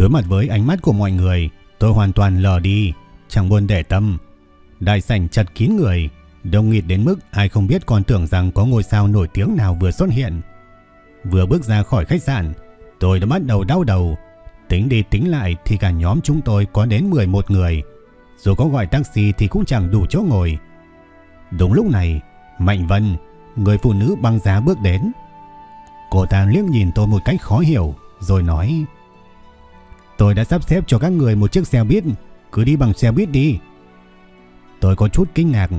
Đối mặt với ánh mắt của mọi người, tôi hoàn toàn lờ đi, chẳng buồn để tâm. Đại sảnh chật kín người, đông nghịt đến mức ai không biết còn tưởng rằng có ngôi sao nổi tiếng nào vừa xuất hiện. Vừa bước ra khỏi khách sạn, tôi đã bắt đầu đau đầu. Tính đi tính lại thì cả nhóm chúng tôi có đến 11 người. Dù có gọi taxi thì cũng chẳng đủ chỗ ngồi. Đúng lúc này, Mạnh Vân, người phụ nữ băng giá bước đến. Cô ta liếc nhìn tôi một cách khó hiểu, rồi nói... Tôi đã sắp xếp cho các người một chiếc xe buýt, cứ đi bằng xe buýt đi. Tôi có chút kinh ngạc,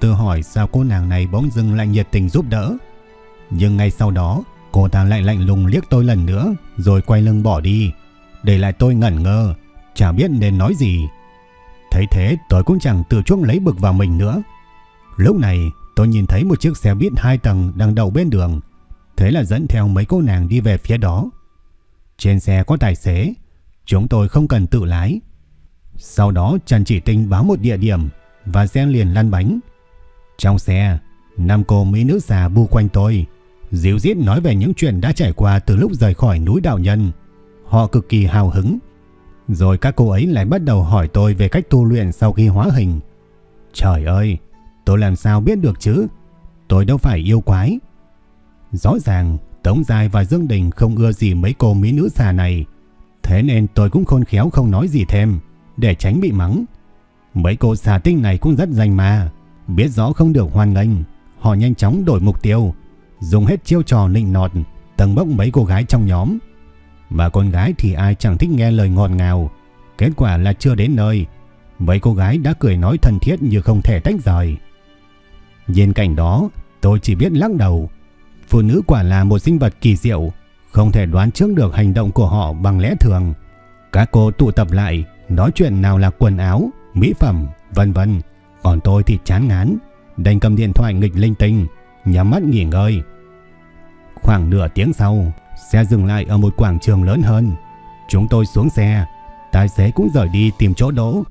tự hỏi sao cô nàng này bỗng dưng lại nhiệt tình giúp đỡ. Nhưng ngay sau đó, cô ta lại lạnh lùng liếc tôi lần nữa, rồi quay lưng bỏ đi, để lại tôi ngẩn ngơ, chả biết nên nói gì. Thấy thế tôi cũng chẳng tự chuốc lấy bực vào mình nữa. Lúc này tôi nhìn thấy một chiếc xe buýt hai tầng đang đậu bên đường, thế là dẫn theo mấy cô nàng đi về phía đó. Trên xe có tài xế, Chúng tôi không cần tự lái. Sau đó Trần Chỉ Tinh báo một địa điểm và xe liền lăn bánh. Trong xe, năm cô mỹ nữ già bu quanh tôi, díu dít nói về những chuyện đã trải qua từ lúc rời khỏi núi đạo nhân. Họ cực kỳ hào hứng. Rồi các cô ấy lại bắt đầu hỏi tôi về cách tu luyện sau khi hóa hình. Trời ơi, tôi làm sao biết được chứ? Tôi đâu phải yêu quái. Rõ ràng, Tống Giai và Dương Đình không ưa gì mấy cô mỹ nữ già này. Thế nên tôi cũng khôn khéo không nói gì thêm, để tránh bị mắng. Mấy cô xà tinh này cũng rất danh mà, biết rõ không được hoan nghênh. Họ nhanh chóng đổi mục tiêu, dùng hết chiêu trò nịnh nọt, tầng bốc mấy cô gái trong nhóm. Mà con gái thì ai chẳng thích nghe lời ngọt ngào. Kết quả là chưa đến nơi, mấy cô gái đã cười nói thân thiết như không thể tách rời. Nhìn cảnh đó, tôi chỉ biết lắc đầu. Phụ nữ quả là một sinh vật kỳ diệu, không thể đoán trước được hành động của họ bằng lẽ thường. Các cô tụ tập lại, nói chuyện nào là quần áo, mỹ phẩm, vân vân. Còn tôi thì chán ngán, đành cầm điện thoại nghịch linh tinh, nhắm mắt nghỉ ngơi. Khoảng nửa tiếng sau, xe dừng lại ở một quảng trường lớn hơn. Chúng tôi xuống xe, tài xế cũng rời đi tìm chỗ đỗ.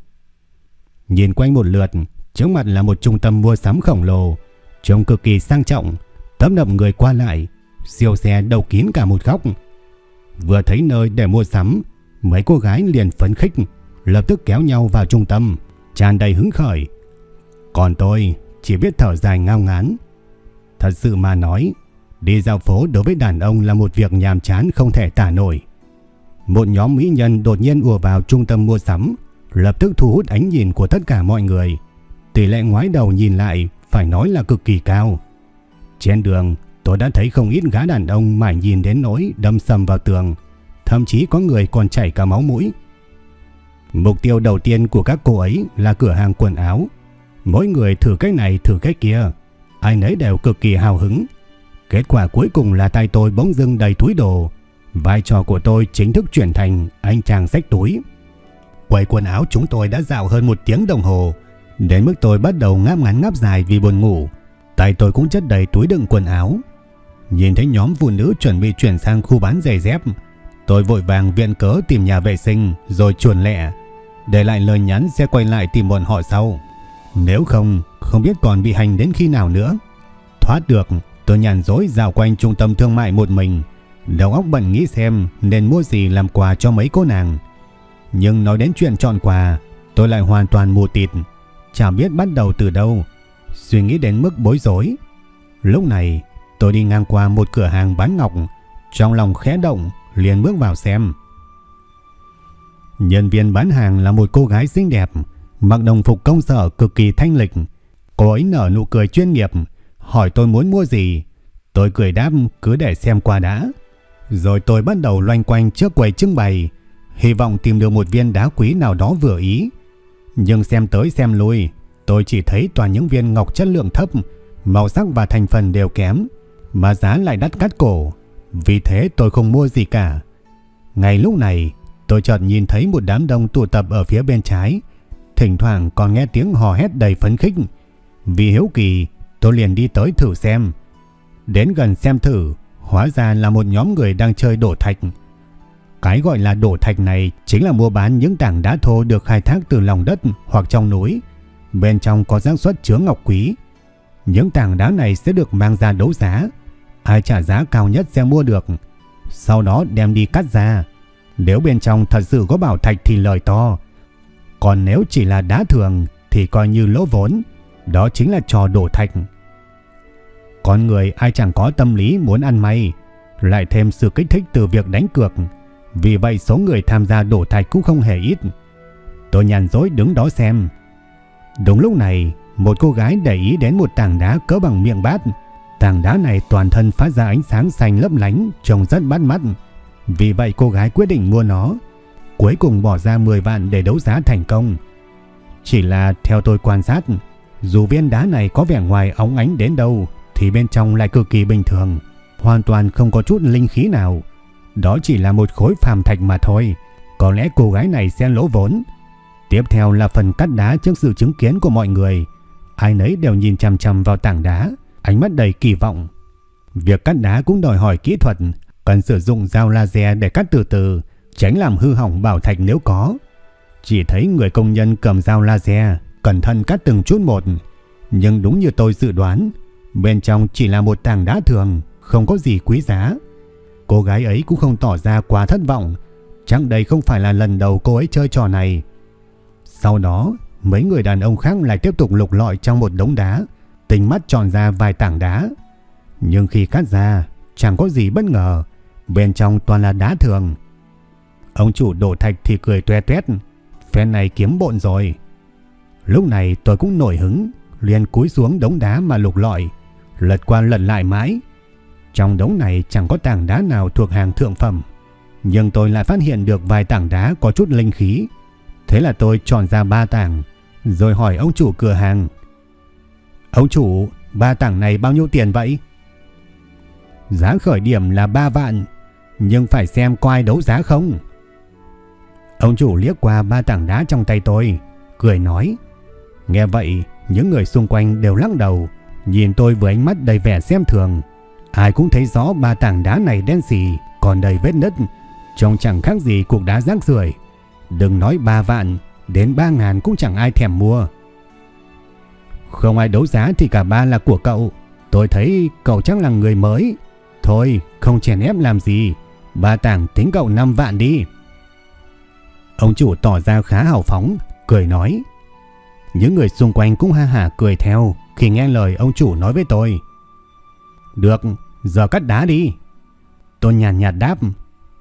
Nhìn quanh một lượt, trước mặt là một trung tâm mua sắm khổng lồ, trông cực kỳ sang trọng, tấp nập người qua lại, siêu xe đầu kín cả một góc. Vừa thấy nơi để mua sắm, mấy cô gái liền phấn khích, lập tức kéo nhau vào trung tâm, tràn đầy hứng khởi. Còn tôi chỉ biết thở dài ngao ngán. Thật sự mà nói, đi dạo phố đối với đàn ông là một việc nhàm chán không thể tả nổi. Một nhóm mỹ nhân đột nhiên ùa vào trung tâm mua sắm, lập tức thu hút ánh nhìn của tất cả mọi người. Tỷ lệ ngoái đầu nhìn lại phải nói là cực kỳ cao. Trên đường, Tôi đã thấy không ít gã đàn ông mải nhìn đến nỗi đâm sầm vào tường, thậm chí có người còn chảy cả máu mũi. Mục tiêu đầu tiên của các cô ấy là cửa hàng quần áo. Mỗi người thử cái này thử cái kia, ai nấy đều cực kỳ hào hứng. Kết quả cuối cùng là tay tôi bỗng dưng đầy túi đồ. Vai trò của tôi chính thức chuyển thành anh chàng xách túi. Quầy quần áo chúng tôi đã dạo hơn một tiếng đồng hồ, đến mức tôi bắt đầu ngáp ngắn ngáp dài vì buồn ngủ. Tay tôi cũng chất đầy túi đựng quần áo. Nhìn thấy nhóm phụ nữ chuẩn bị chuyển sang khu bán giày dép, tôi vội vàng viện cớ tìm nhà vệ sinh rồi chuồn lẹ, để lại lời nhắn sẽ quay lại tìm bọn họ sau. Nếu không, không biết còn bị hành đến khi nào nữa. Thoát được, tôi nhàn dối dạo quanh trung tâm thương mại một mình, đầu óc bận nghĩ xem nên mua gì làm quà cho mấy cô nàng. Nhưng nói đến chuyện chọn quà, tôi lại hoàn toàn mù tịt, chả biết bắt đầu từ đâu, suy nghĩ đến mức bối rối. Lúc này, Tôi đi ngang qua một cửa hàng bán ngọc, trong lòng khẽ động, liền bước vào xem. Nhân viên bán hàng là một cô gái xinh đẹp, mặc đồng phục công sở cực kỳ thanh lịch. Cô ấy nở nụ cười chuyên nghiệp, hỏi tôi muốn mua gì. Tôi cười đáp cứ để xem qua đã. Rồi tôi bắt đầu loanh quanh trước quầy trưng bày, hy vọng tìm được một viên đá quý nào đó vừa ý. Nhưng xem tới xem lui, tôi chỉ thấy toàn những viên ngọc chất lượng thấp, màu sắc và thành phần đều kém, mà giá lại đắt cắt cổ. Vì thế tôi không mua gì cả. Ngay lúc này, tôi chợt nhìn thấy một đám đông tụ tập ở phía bên trái, thỉnh thoảng còn nghe tiếng hò hét đầy phấn khích. Vì hiếu kỳ, tôi liền đi tới thử xem. Đến gần xem thử, hóa ra là một nhóm người đang chơi đổ thạch. Cái gọi là đổ thạch này chính là mua bán những tảng đá thô được khai thác từ lòng đất hoặc trong núi. Bên trong có xác suất chứa ngọc quý. Những tảng đá này sẽ được mang ra đấu giá. Ai trả giá cao nhất sẽ mua được. Sau đó đem đi cắt ra. Nếu bên trong thật sự có bảo thạch thì lời to. Còn nếu chỉ là đá thường thì coi như lỗ vốn. Đó chính là trò đổ thạch. Con người ai chẳng có tâm lý muốn ăn may. Lại thêm sự kích thích từ việc đánh cược. Vì vậy số người tham gia đổ thạch cũng không hề ít. Tôi nhàn dối đứng đó xem. Đúng lúc này, một cô gái để ý đến một tảng đá cỡ bằng miệng bát. Tảng đá này toàn thân phát ra ánh sáng xanh lấp lánh, trông rất bắt mắt. Vì vậy cô gái quyết định mua nó. Cuối cùng bỏ ra 10 vạn để đấu giá thành công. Chỉ là theo tôi quan sát, dù viên đá này có vẻ ngoài óng ánh đến đâu, thì bên trong lại cực kỳ bình thường, hoàn toàn không có chút linh khí nào. Đó chỉ là một khối phàm thạch mà thôi. Có lẽ cô gái này sẽ lỗ vốn. Tiếp theo là phần cắt đá trước sự chứng kiến của mọi người. Ai nấy đều nhìn chằm chằm vào tảng đá, ánh mắt đầy kỳ vọng. Việc cắt đá cũng đòi hỏi kỹ thuật, cần sử dụng dao laser để cắt từ từ, tránh làm hư hỏng bảo thạch nếu có. Chỉ thấy người công nhân cầm dao laser, cẩn thận cắt từng chút một. Nhưng đúng như tôi dự đoán, bên trong chỉ là một tảng đá thường, không có gì quý giá. Cô gái ấy cũng không tỏ ra quá thất vọng. Chắc đây không phải là lần đầu cô ấy chơi trò này. Sau đó, mấy người đàn ông khác lại tiếp tục lục lọi trong một đống đá, tình mắt tròn ra vài tảng đá. Nhưng khi cắt ra, chẳng có gì bất ngờ, bên trong toàn là đá thường. Ông chủ đổ thạch thì cười toe toét, phen này kiếm bộn rồi. Lúc này tôi cũng nổi hứng, liền cúi xuống đống đá mà lục lọi, lật qua lật lại mãi, trong đống này chẳng có tảng đá nào thuộc hàng thượng phẩm, nhưng tôi lại phát hiện được vài tảng đá có chút linh khí. Thế là tôi chọn ra ba tảng, rồi hỏi ông chủ cửa hàng. Ông chủ, ba tảng này bao nhiêu tiền vậy? Giá khởi điểm là 3 vạn, nhưng phải xem có ai đấu giá không. Ông chủ liếc qua ba tảng đá trong tay tôi, cười nói. Nghe vậy, những người xung quanh đều lắc đầu, nhìn tôi với ánh mắt đầy vẻ xem thường. Ai cũng thấy rõ ba tảng đá này đen xì, còn đầy vết nứt, trông chẳng khác gì cục đá rác rưởi. Đừng nói 3 vạn, đến 3 ngàn cũng chẳng ai thèm mua. Không ai đấu giá thì cả ba là của cậu. Tôi thấy cậu chắc là người mới. Thôi, không chèn ép làm gì. Ba tảng tính cậu 5 vạn đi. Ông chủ tỏ ra khá hào phóng, cười nói. Những người xung quanh cũng ha hả cười theo khi nghe lời ông chủ nói với tôi. Được, giờ cắt đá đi. Tôi nhàn nhạt, nhạt đáp.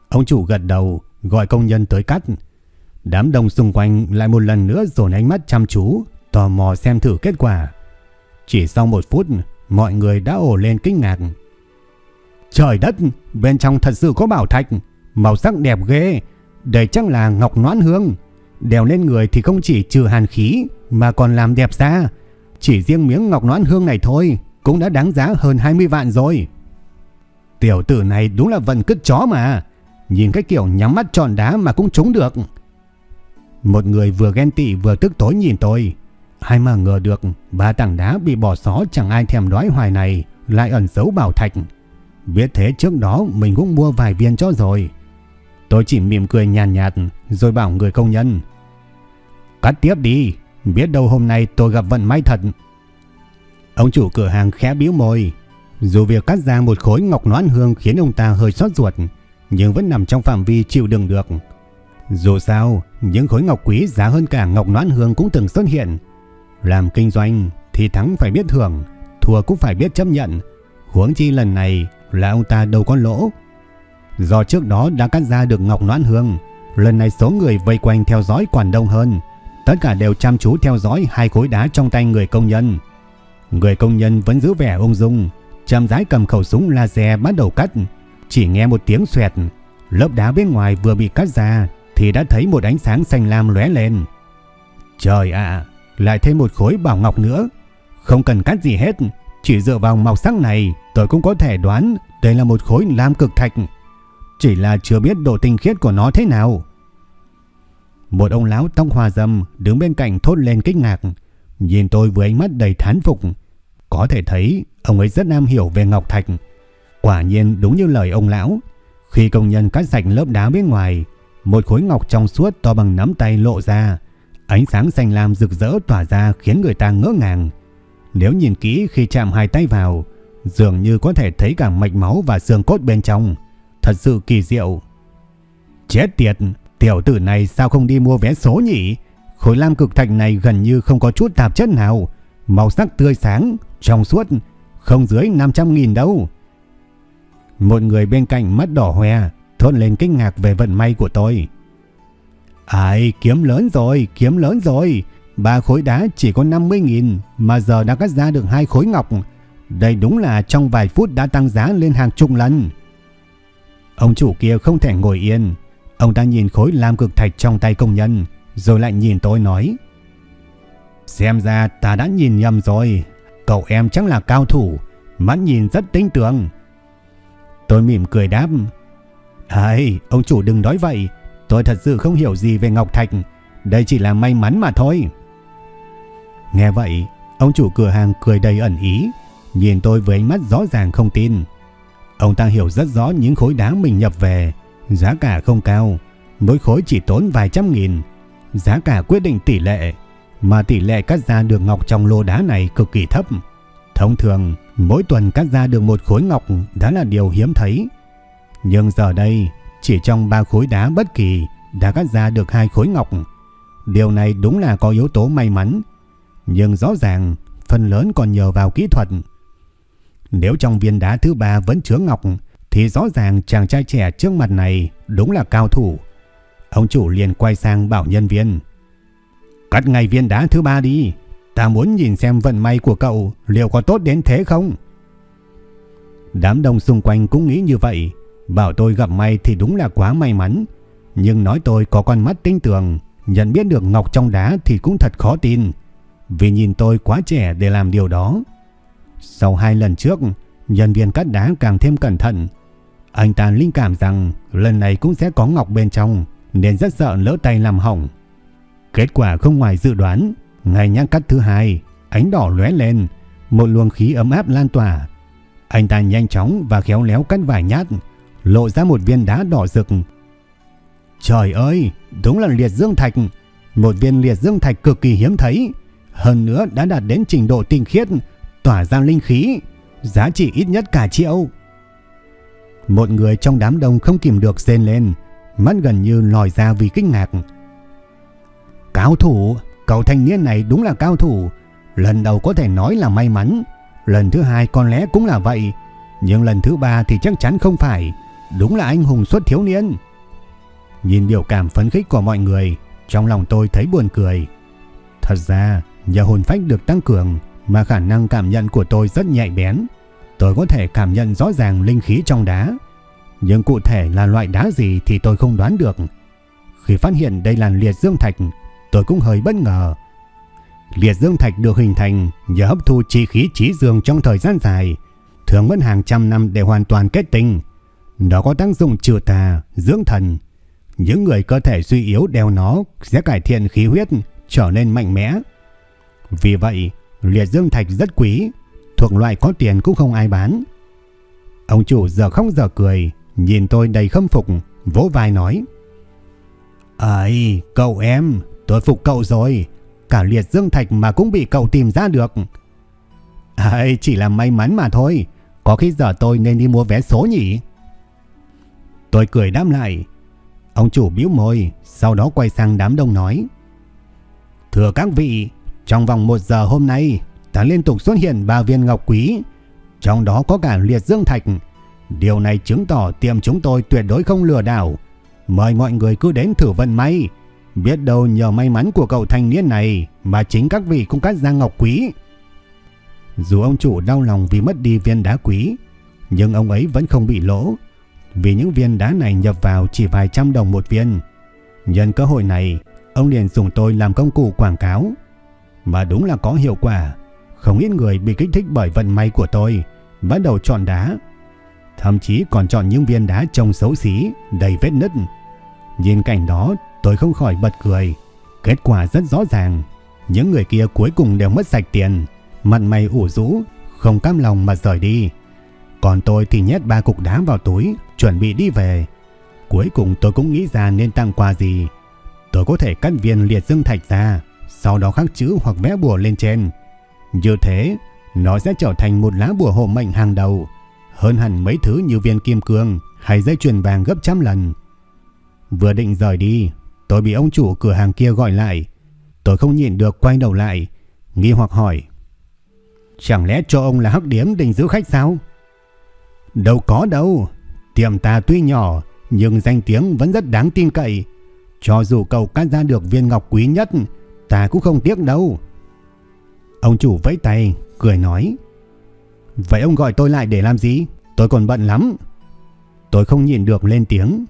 Ông chủ gật đầu, gọi công nhân tới cắt. Đám đông xung quanh lại một lần nữa dồn ánh mắt chăm chú, tò mò xem thử kết quả. Chỉ sau một phút, mọi người đã ổ lên kinh ngạc. Trời đất, bên trong thật sự có bảo thạch, màu sắc đẹp ghê, đây chắc là ngọc noãn hương. Đèo lên người thì không chỉ trừ hàn khí, mà còn làm đẹp da. Chỉ riêng miếng ngọc noãn hương này thôi, cũng đã đáng giá hơn 20 vạn rồi. Tiểu tử này đúng là vận cứt chó mà. Nhìn cái kiểu nhắm mắt tròn đá mà cũng trúng được. Một người vừa ghen tị vừa tức tối nhìn tôi. Ai mà ngờ được ba tảng đá bị bỏ xó chẳng ai thèm đói hoài này lại ẩn giấu bảo thạch. Biết thế trước đó mình cũng mua vài viên cho rồi. Tôi chỉ mỉm cười nhàn nhạt, nhạt rồi bảo người công nhân. Cắt tiếp đi, biết đâu hôm nay tôi gặp vận may thật. Ông chủ cửa hàng khẽ biếu môi. Dù việc cắt ra một khối ngọc noãn hương khiến ông ta hơi xót ruột, nhưng vẫn nằm trong phạm vi chịu đựng được. Dù sao, những khối ngọc quý giá hơn cả ngọc noãn hương cũng từng xuất hiện. Làm kinh doanh thì thắng phải biết thưởng, thua cũng phải biết chấp nhận. Huống chi lần này là ông ta đâu có lỗ. Do trước đó đã cắt ra được ngọc noãn hương, lần này số người vây quanh theo dõi còn đông hơn. Tất cả đều chăm chú theo dõi hai khối đá trong tay người công nhân. Người công nhân vẫn giữ vẻ ung dung, chăm rãi cầm khẩu súng laser bắt đầu cắt. Chỉ nghe một tiếng xoẹt, lớp đá bên ngoài vừa bị cắt ra thì đã thấy một ánh sáng xanh lam lóe lên. Trời ạ, lại thêm một khối bảo ngọc nữa. Không cần cắt gì hết, chỉ dựa vào màu sắc này tôi cũng có thể đoán đây là một khối lam cực thạch. Chỉ là chưa biết độ tinh khiết của nó thế nào. Một ông lão tóc hoa dâm đứng bên cạnh thốt lên kinh ngạc, nhìn tôi với ánh mắt đầy thán phục. Có thể thấy ông ấy rất am hiểu về ngọc thạch. Quả nhiên đúng như lời ông lão, khi công nhân cắt sạch lớp đá bên ngoài, một khối ngọc trong suốt to bằng nắm tay lộ ra, ánh sáng xanh lam rực rỡ tỏa ra khiến người ta ngỡ ngàng. Nếu nhìn kỹ khi chạm hai tay vào, dường như có thể thấy cả mạch máu và xương cốt bên trong, thật sự kỳ diệu. Chết tiệt, tiểu tử này sao không đi mua vé số nhỉ? Khối lam cực thạch này gần như không có chút tạp chất nào, màu sắc tươi sáng, trong suốt, không dưới 500.000 đâu. Một người bên cạnh mắt đỏ hoe, thốt lên kinh ngạc về vận may của tôi. Ai, kiếm lớn rồi, kiếm lớn rồi. Ba khối đá chỉ có 50.000 mà giờ đã cắt ra được hai khối ngọc. Đây đúng là trong vài phút đã tăng giá lên hàng chục lần. Ông chủ kia không thể ngồi yên. Ông ta nhìn khối lam cực thạch trong tay công nhân, rồi lại nhìn tôi nói. Xem ra ta đã nhìn nhầm rồi. Cậu em chắc là cao thủ, mắt nhìn rất tinh tường. Tôi mỉm cười đáp. Ai, ông chủ đừng nói vậy. Tôi thật sự không hiểu gì về Ngọc Thạch. Đây chỉ là may mắn mà thôi. Nghe vậy, ông chủ cửa hàng cười đầy ẩn ý, nhìn tôi với ánh mắt rõ ràng không tin. Ông ta hiểu rất rõ những khối đá mình nhập về, giá cả không cao, mỗi khối chỉ tốn vài trăm nghìn. Giá cả quyết định tỷ lệ, mà tỷ lệ cắt ra được ngọc trong lô đá này cực kỳ thấp. Thông thường, mỗi tuần cắt ra được một khối ngọc đã là điều hiếm thấy. Nhưng giờ đây, chỉ trong ba khối đá bất kỳ đã cắt ra được hai khối ngọc. Điều này đúng là có yếu tố may mắn, nhưng rõ ràng phần lớn còn nhờ vào kỹ thuật. Nếu trong viên đá thứ ba vẫn chứa ngọc thì rõ ràng chàng trai trẻ trước mặt này đúng là cao thủ. Ông chủ liền quay sang bảo nhân viên. Cắt ngay viên đá thứ ba đi, ta muốn nhìn xem vận may của cậu liệu có tốt đến thế không? Đám đông xung quanh cũng nghĩ như vậy, bảo tôi gặp may thì đúng là quá may mắn. Nhưng nói tôi có con mắt tinh tường, nhận biết được ngọc trong đá thì cũng thật khó tin vì nhìn tôi quá trẻ để làm điều đó. Sau hai lần trước, nhân viên cắt đá càng thêm cẩn thận. Anh ta linh cảm rằng lần này cũng sẽ có ngọc bên trong, nên rất sợ lỡ tay làm hỏng. Kết quả không ngoài dự đoán, ngày nhang cắt thứ hai, ánh đỏ lóe lên, một luồng khí ấm áp lan tỏa. Anh ta nhanh chóng và khéo léo cắt vài nhát, lộ ra một viên đá đỏ rực. Trời ơi, đúng là liệt dương thạch, một viên liệt dương thạch cực kỳ hiếm thấy. Hơn nữa đã đạt đến trình độ tinh khiết, tỏa ra linh khí, giá trị ít nhất cả triệu. Một người trong đám đông không kìm được rên lên, mắt gần như lòi ra vì kinh ngạc. Cao thủ, cậu thanh niên này đúng là cao thủ, lần đầu có thể nói là may mắn, lần thứ hai có lẽ cũng là vậy, nhưng lần thứ ba thì chắc chắn không phải, đúng là anh hùng xuất thiếu niên. Nhìn biểu cảm phấn khích của mọi người, trong lòng tôi thấy buồn cười. Thật ra, Nhờ hồn phách được tăng cường mà khả năng cảm nhận của tôi rất nhạy bén. Tôi có thể cảm nhận rõ ràng linh khí trong đá. Nhưng cụ thể là loại đá gì thì tôi không đoán được. Khi phát hiện đây là liệt dương thạch, tôi cũng hơi bất ngờ. Liệt dương thạch được hình thành nhờ hấp thu chi khí trí dương trong thời gian dài, thường mất hàng trăm năm để hoàn toàn kết tinh. Nó có tác dụng trừ tà, dưỡng thần. Những người cơ thể suy yếu đeo nó sẽ cải thiện khí huyết, trở nên mạnh mẽ. Vì vậy, liệt dương thạch rất quý, thuộc loại có tiền cũng không ai bán. Ông chủ giờ không giờ cười, nhìn tôi đầy khâm phục, vỗ vai nói. Ây, cậu em, tôi phục cậu rồi, cả liệt dương thạch mà cũng bị cậu tìm ra được. Ây, chỉ là may mắn mà thôi, có khi giờ tôi nên đi mua vé số nhỉ? Tôi cười đáp lại. Ông chủ biếu môi, sau đó quay sang đám đông nói. Thưa các vị, trong vòng một giờ hôm nay, ta liên tục xuất hiện ba viên ngọc quý, trong đó có cả liệt dương thạch. Điều này chứng tỏ tiệm chúng tôi tuyệt đối không lừa đảo. Mời mọi người cứ đến thử vận may. Biết đâu nhờ may mắn của cậu thanh niên này mà chính các vị cũng cắt ra ngọc quý. Dù ông chủ đau lòng vì mất đi viên đá quý, nhưng ông ấy vẫn không bị lỗ. Vì những viên đá này nhập vào chỉ vài trăm đồng một viên. Nhân cơ hội này, ông liền dùng tôi làm công cụ quảng cáo. Mà đúng là có hiệu quả. Không ít người bị kích thích bởi vận may của tôi, bắt đầu chọn đá. Thậm chí còn chọn những viên đá trông xấu xí, đầy vết nứt. Nhìn cảnh đó, tôi không khỏi bật cười. Kết quả rất rõ ràng. Những người kia cuối cùng đều mất sạch tiền, mặt mày ủ rũ, không cam lòng mà rời đi. Còn tôi thì nhét ba cục đá vào túi, chuẩn bị đi về. Cuối cùng tôi cũng nghĩ ra nên tặng quà gì. Tôi có thể cắt viên liệt dương thạch ra, sau đó khắc chữ hoặc vẽ bùa lên trên. Như thế, nó sẽ trở thành một lá bùa hộ mệnh hàng đầu, hơn hẳn mấy thứ như viên kim cương hay dây chuyền vàng gấp trăm lần. Vừa định rời đi, tôi bị ông chủ cửa hàng kia gọi lại. Tôi không nhịn được quay đầu lại, nghi hoặc hỏi. Chẳng lẽ cho ông là hắc điếm định giữ khách sao? Đâu có đâu, tiệm ta tuy nhỏ nhưng danh tiếng vẫn rất đáng tin cậy. Cho dù cậu cắt ra được viên ngọc quý nhất, ta cũng không tiếc đâu. Ông chủ vẫy tay, cười nói. Vậy ông gọi tôi lại để làm gì? Tôi còn bận lắm. Tôi không nhìn được lên tiếng.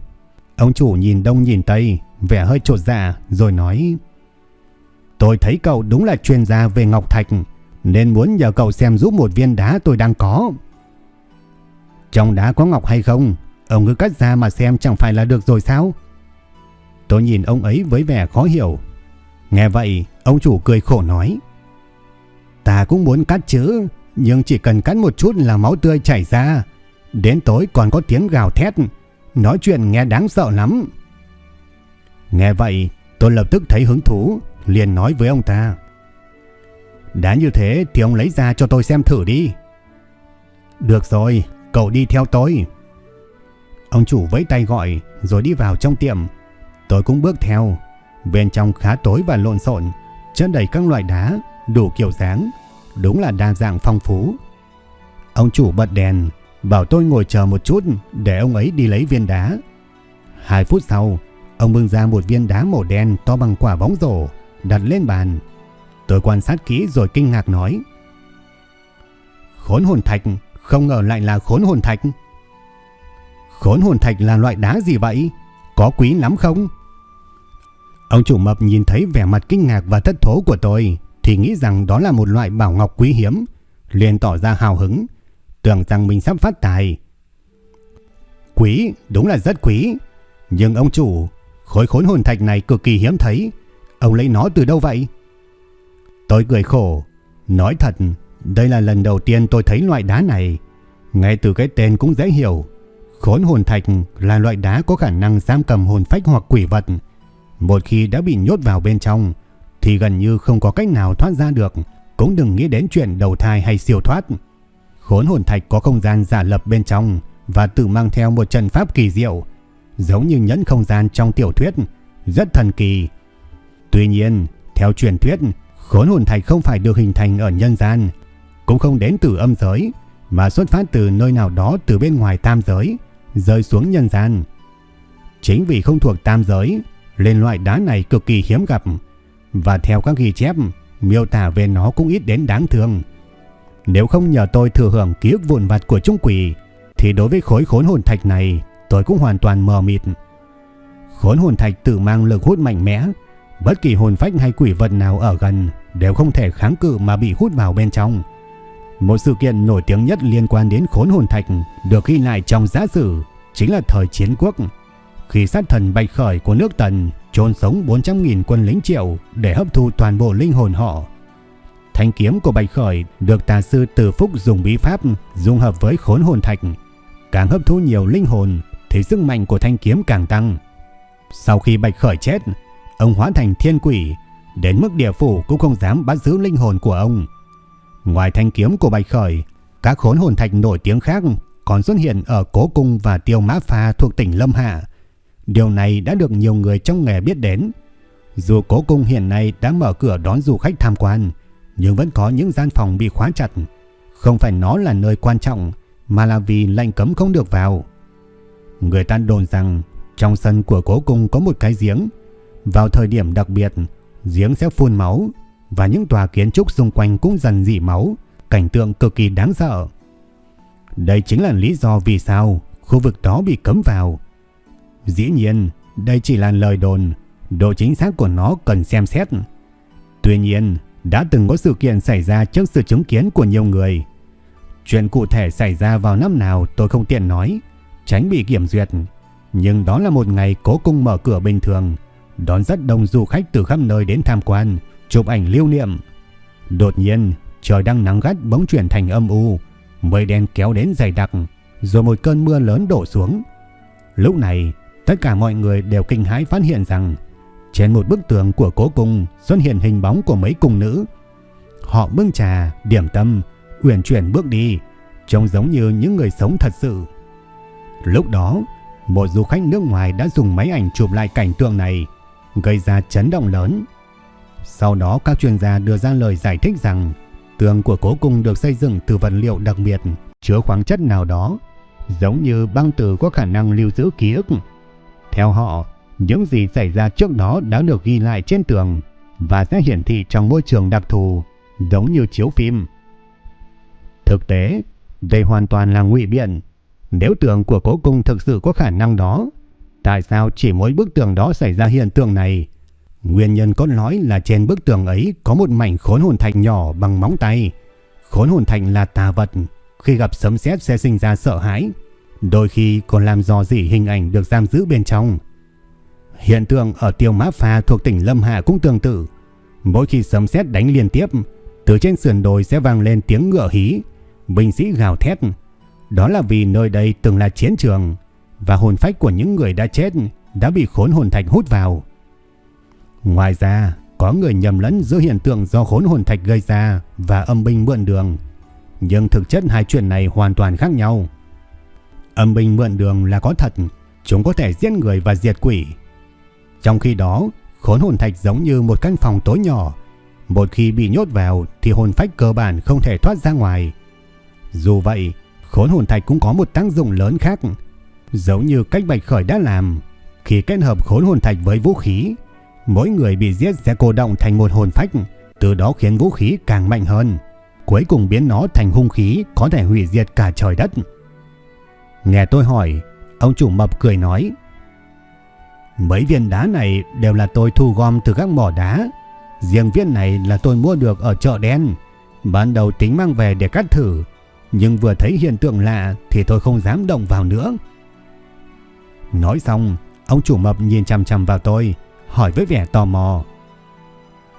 Ông chủ nhìn đông nhìn tây, vẻ hơi trột dạ rồi nói. Tôi thấy cậu đúng là chuyên gia về ngọc thạch, nên muốn nhờ cậu xem giúp một viên đá tôi đang có. Trong đá có ngọc hay không? Ông cứ cắt ra mà xem chẳng phải là được rồi sao? Tôi nhìn ông ấy với vẻ khó hiểu. Nghe vậy, ông chủ cười khổ nói. Ta cũng muốn cắt chứ, nhưng chỉ cần cắt một chút là máu tươi chảy ra. Đến tối còn có tiếng gào thét, nói chuyện nghe đáng sợ lắm. Nghe vậy, tôi lập tức thấy hứng thú, liền nói với ông ta. Đã như thế thì ông lấy ra cho tôi xem thử đi. Được rồi, cậu đi theo tôi. Ông chủ vẫy tay gọi rồi đi vào trong tiệm. Tôi cũng bước theo. Bên trong khá tối và lộn xộn, chất đầy các loại đá, đủ kiểu dáng, đúng là đa dạng phong phú. Ông chủ bật đèn, bảo tôi ngồi chờ một chút để ông ấy đi lấy viên đá. Hai phút sau, ông bưng ra một viên đá màu đen to bằng quả bóng rổ, đặt lên bàn. Tôi quan sát kỹ rồi kinh ngạc nói. Khốn hồn thạch, không ngờ lại là khốn hồn thạch. Khốn hồn thạch là loại đá gì vậy? Có quý lắm không? Ông chủ mập nhìn thấy vẻ mặt kinh ngạc và thất thố của tôi thì nghĩ rằng đó là một loại bảo ngọc quý hiếm, liền tỏ ra hào hứng, tưởng rằng mình sắp phát tài. Quý, đúng là rất quý, nhưng ông chủ, khối khốn hồn thạch này cực kỳ hiếm thấy, ông lấy nó từ đâu vậy? Tôi cười khổ, nói thật, đây là lần đầu tiên tôi thấy loại đá này, ngay từ cái tên cũng dễ hiểu. Khốn hồn thạch là loại đá có khả năng giam cầm hồn phách hoặc quỷ vật. Một khi đã bị nhốt vào bên trong thì gần như không có cách nào thoát ra được, cũng đừng nghĩ đến chuyện đầu thai hay siêu thoát. Khốn hồn thạch có không gian giả lập bên trong và tự mang theo một trận pháp kỳ diệu, giống như nhẫn không gian trong tiểu thuyết, rất thần kỳ. Tuy nhiên, theo truyền thuyết, khốn hồn thạch không phải được hình thành ở nhân gian, cũng không đến từ âm giới, mà xuất phát từ nơi nào đó từ bên ngoài tam giới, rơi xuống nhân gian. Chính vì không thuộc tam giới, nên loại đá này cực kỳ hiếm gặp, và theo các ghi chép, miêu tả về nó cũng ít đến đáng thương. Nếu không nhờ tôi thừa hưởng ký ức vụn vặt của trung quỷ, thì đối với khối khốn hồn thạch này, tôi cũng hoàn toàn mờ mịt. Khốn hồn thạch tự mang lực hút mạnh mẽ, bất kỳ hồn phách hay quỷ vật nào ở gần đều không thể kháng cự mà bị hút vào bên trong. Một sự kiện nổi tiếng nhất liên quan đến khốn hồn thạch được ghi lại trong giá sử chính là thời chiến quốc. Khi sát thần Bạch Khởi của nước Tần chôn sống 400.000 quân lính triệu để hấp thu toàn bộ linh hồn họ. Thanh kiếm của Bạch Khởi được tà sư Từ Phúc dùng bí pháp dung hợp với khốn hồn thạch. Càng hấp thu nhiều linh hồn thì sức mạnh của thanh kiếm càng tăng. Sau khi Bạch Khởi chết, ông hóa thành thiên quỷ, đến mức địa phủ cũng không dám bắt giữ linh hồn của ông. Ngoài thanh kiếm của Bạch Khởi, các khốn hồn thạch nổi tiếng khác còn xuất hiện ở Cố Cung và Tiêu Mã Pha thuộc tỉnh Lâm Hạ. Điều này đã được nhiều người trong nghề biết đến. Dù Cố Cung hiện nay đã mở cửa đón du khách tham quan, nhưng vẫn có những gian phòng bị khóa chặt. Không phải nó là nơi quan trọng, mà là vì lệnh cấm không được vào. Người ta đồn rằng trong sân của Cố Cung có một cái giếng. Vào thời điểm đặc biệt, giếng sẽ phun máu và những tòa kiến trúc xung quanh cũng dần dỉ máu, cảnh tượng cực kỳ đáng sợ. Đây chính là lý do vì sao khu vực đó bị cấm vào. Dĩ nhiên, đây chỉ là lời đồn, độ chính xác của nó cần xem xét. Tuy nhiên, đã từng có sự kiện xảy ra trước sự chứng kiến của nhiều người. Chuyện cụ thể xảy ra vào năm nào tôi không tiện nói, tránh bị kiểm duyệt. Nhưng đó là một ngày cố cung mở cửa bình thường, đón rất đông du khách từ khắp nơi đến tham quan, chụp ảnh lưu niệm. Đột nhiên, trời đang nắng gắt bỗng chuyển thành âm u, mây đen kéo đến dày đặc, rồi một cơn mưa lớn đổ xuống. Lúc này, tất cả mọi người đều kinh hãi phát hiện rằng trên một bức tường của cố cung xuất hiện hình bóng của mấy cung nữ. Họ bưng trà, điểm tâm, uyển chuyển bước đi, trông giống như những người sống thật sự. Lúc đó, một du khách nước ngoài đã dùng máy ảnh chụp lại cảnh tượng này, gây ra chấn động lớn. Sau đó các chuyên gia đưa ra lời giải thích rằng tường của cố cung được xây dựng từ vật liệu đặc biệt chứa khoáng chất nào đó, giống như băng từ có khả năng lưu giữ ký ức. Theo họ, những gì xảy ra trước đó đã được ghi lại trên tường và sẽ hiển thị trong môi trường đặc thù, giống như chiếu phim. Thực tế, đây hoàn toàn là ngụy biện. Nếu tường của cố cung thực sự có khả năng đó, tại sao chỉ mỗi bức tường đó xảy ra hiện tượng này? Nguyên nhân cốt nói là trên bức tường ấy có một mảnh khốn hồn thạch nhỏ bằng móng tay. Khốn hồn thạch là tà vật, khi gặp sấm sét sẽ sinh ra sợ hãi, đôi khi còn làm dò dỉ hình ảnh được giam giữ bên trong. Hiện tượng ở tiêu mã pha thuộc tỉnh Lâm Hà cũng tương tự. Mỗi khi sấm sét đánh liên tiếp, từ trên sườn đồi sẽ vang lên tiếng ngựa hí, binh sĩ gào thét. Đó là vì nơi đây từng là chiến trường và hồn phách của những người đã chết đã bị khốn hồn thạch hút vào. Ngoài ra, có người nhầm lẫn giữa hiện tượng do khốn hồn thạch gây ra và âm binh mượn đường. Nhưng thực chất hai chuyện này hoàn toàn khác nhau. Âm binh mượn đường là có thật, chúng có thể giết người và diệt quỷ. Trong khi đó, khốn hồn thạch giống như một căn phòng tối nhỏ. Một khi bị nhốt vào thì hồn phách cơ bản không thể thoát ra ngoài. Dù vậy, khốn hồn thạch cũng có một tác dụng lớn khác. Giống như cách Bạch Khởi đã làm, khi kết hợp khốn hồn thạch với vũ khí, mỗi người bị giết sẽ cô động thành một hồn phách, từ đó khiến vũ khí càng mạnh hơn. Cuối cùng biến nó thành hung khí có thể hủy diệt cả trời đất. Nghe tôi hỏi, ông chủ mập cười nói. Mấy viên đá này đều là tôi thu gom từ các mỏ đá. Riêng viên này là tôi mua được ở chợ đen. Ban đầu tính mang về để cắt thử. Nhưng vừa thấy hiện tượng lạ thì tôi không dám động vào nữa. Nói xong, ông chủ mập nhìn chằm chằm vào tôi, hỏi với vẻ tò mò.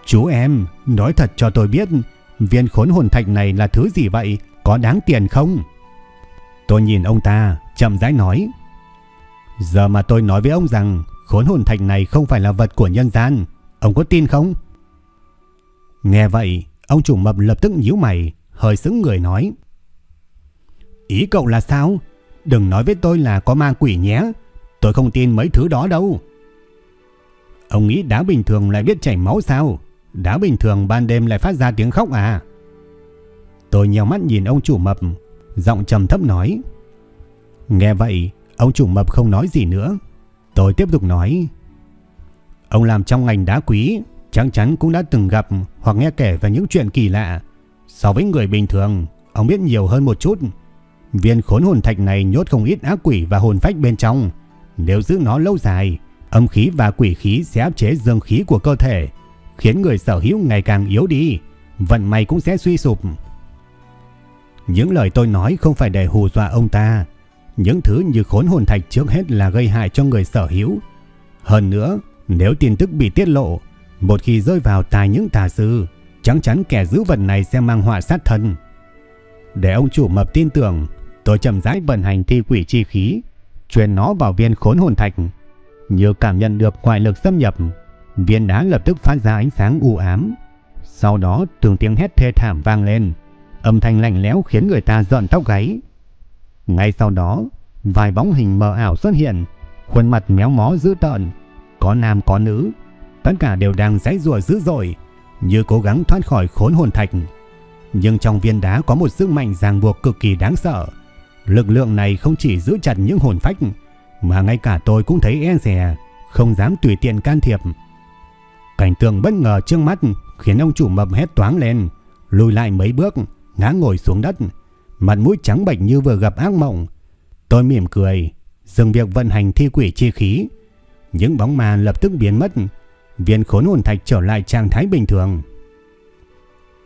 Chú em, nói thật cho tôi biết, viên khốn hồn thạch này là thứ gì vậy, có đáng tiền không? Tôi nhìn ông ta, chậm rãi nói. Giờ mà tôi nói với ông rằng khốn hồn thạch này không phải là vật của nhân gian, ông có tin không? Nghe vậy, ông chủ mập lập tức nhíu mày, hơi sững người nói. Ý cậu là sao? Đừng nói với tôi là có ma quỷ nhé, tôi không tin mấy thứ đó đâu. Ông nghĩ đá bình thường lại biết chảy máu sao? Đá bình thường ban đêm lại phát ra tiếng khóc à? Tôi nhèo mắt nhìn ông chủ mập, giọng trầm thấp nói. Nghe vậy, ông chủ mập không nói gì nữa. Tôi tiếp tục nói. Ông làm trong ngành đá quý, chắc chắn cũng đã từng gặp hoặc nghe kể về những chuyện kỳ lạ. So với người bình thường, ông biết nhiều hơn một chút. Viên khốn hồn thạch này nhốt không ít ác quỷ và hồn phách bên trong. Nếu giữ nó lâu dài, âm khí và quỷ khí sẽ áp chế dương khí của cơ thể, khiến người sở hữu ngày càng yếu đi, vận may cũng sẽ suy sụp. Những lời tôi nói không phải để hù dọa ông ta, những thứ như khốn hồn thạch trước hết là gây hại cho người sở hữu. Hơn nữa, nếu tin tức bị tiết lộ, một khi rơi vào tài những tà sư, chắc chắn kẻ giữ vật này sẽ mang họa sát thân. Để ông chủ mập tin tưởng, tôi chậm rãi vận hành thi quỷ chi khí, truyền nó vào viên khốn hồn thạch. Như cảm nhận được ngoại lực xâm nhập, viên đá lập tức phát ra ánh sáng u ám. Sau đó từng tiếng hét thê thảm vang lên, âm thanh lạnh lẽo khiến người ta giận tóc gáy. Ngay sau đó, vài bóng hình mờ ảo xuất hiện, khuôn mặt méo mó dữ tợn, có nam có nữ, tất cả đều đang giãy giụa dữ dội, như cố gắng thoát khỏi khốn hồn thạch. Nhưng trong viên đá có một sức mạnh ràng buộc cực kỳ đáng sợ. Lực lượng này không chỉ giữ chặt những hồn phách, mà ngay cả tôi cũng thấy e dè, không dám tùy tiện can thiệp. Cảnh tượng bất ngờ trước mắt khiến ông chủ mập hét toáng lên, lùi lại mấy bước, ngã ngồi xuống đất, mặt mũi trắng bệch như vừa gặp ác mộng. Tôi mỉm cười, dừng việc vận hành thi quỷ chi khí. Những bóng ma lập tức biến mất, viên khốn hồn thạch trở lại trạng thái bình thường.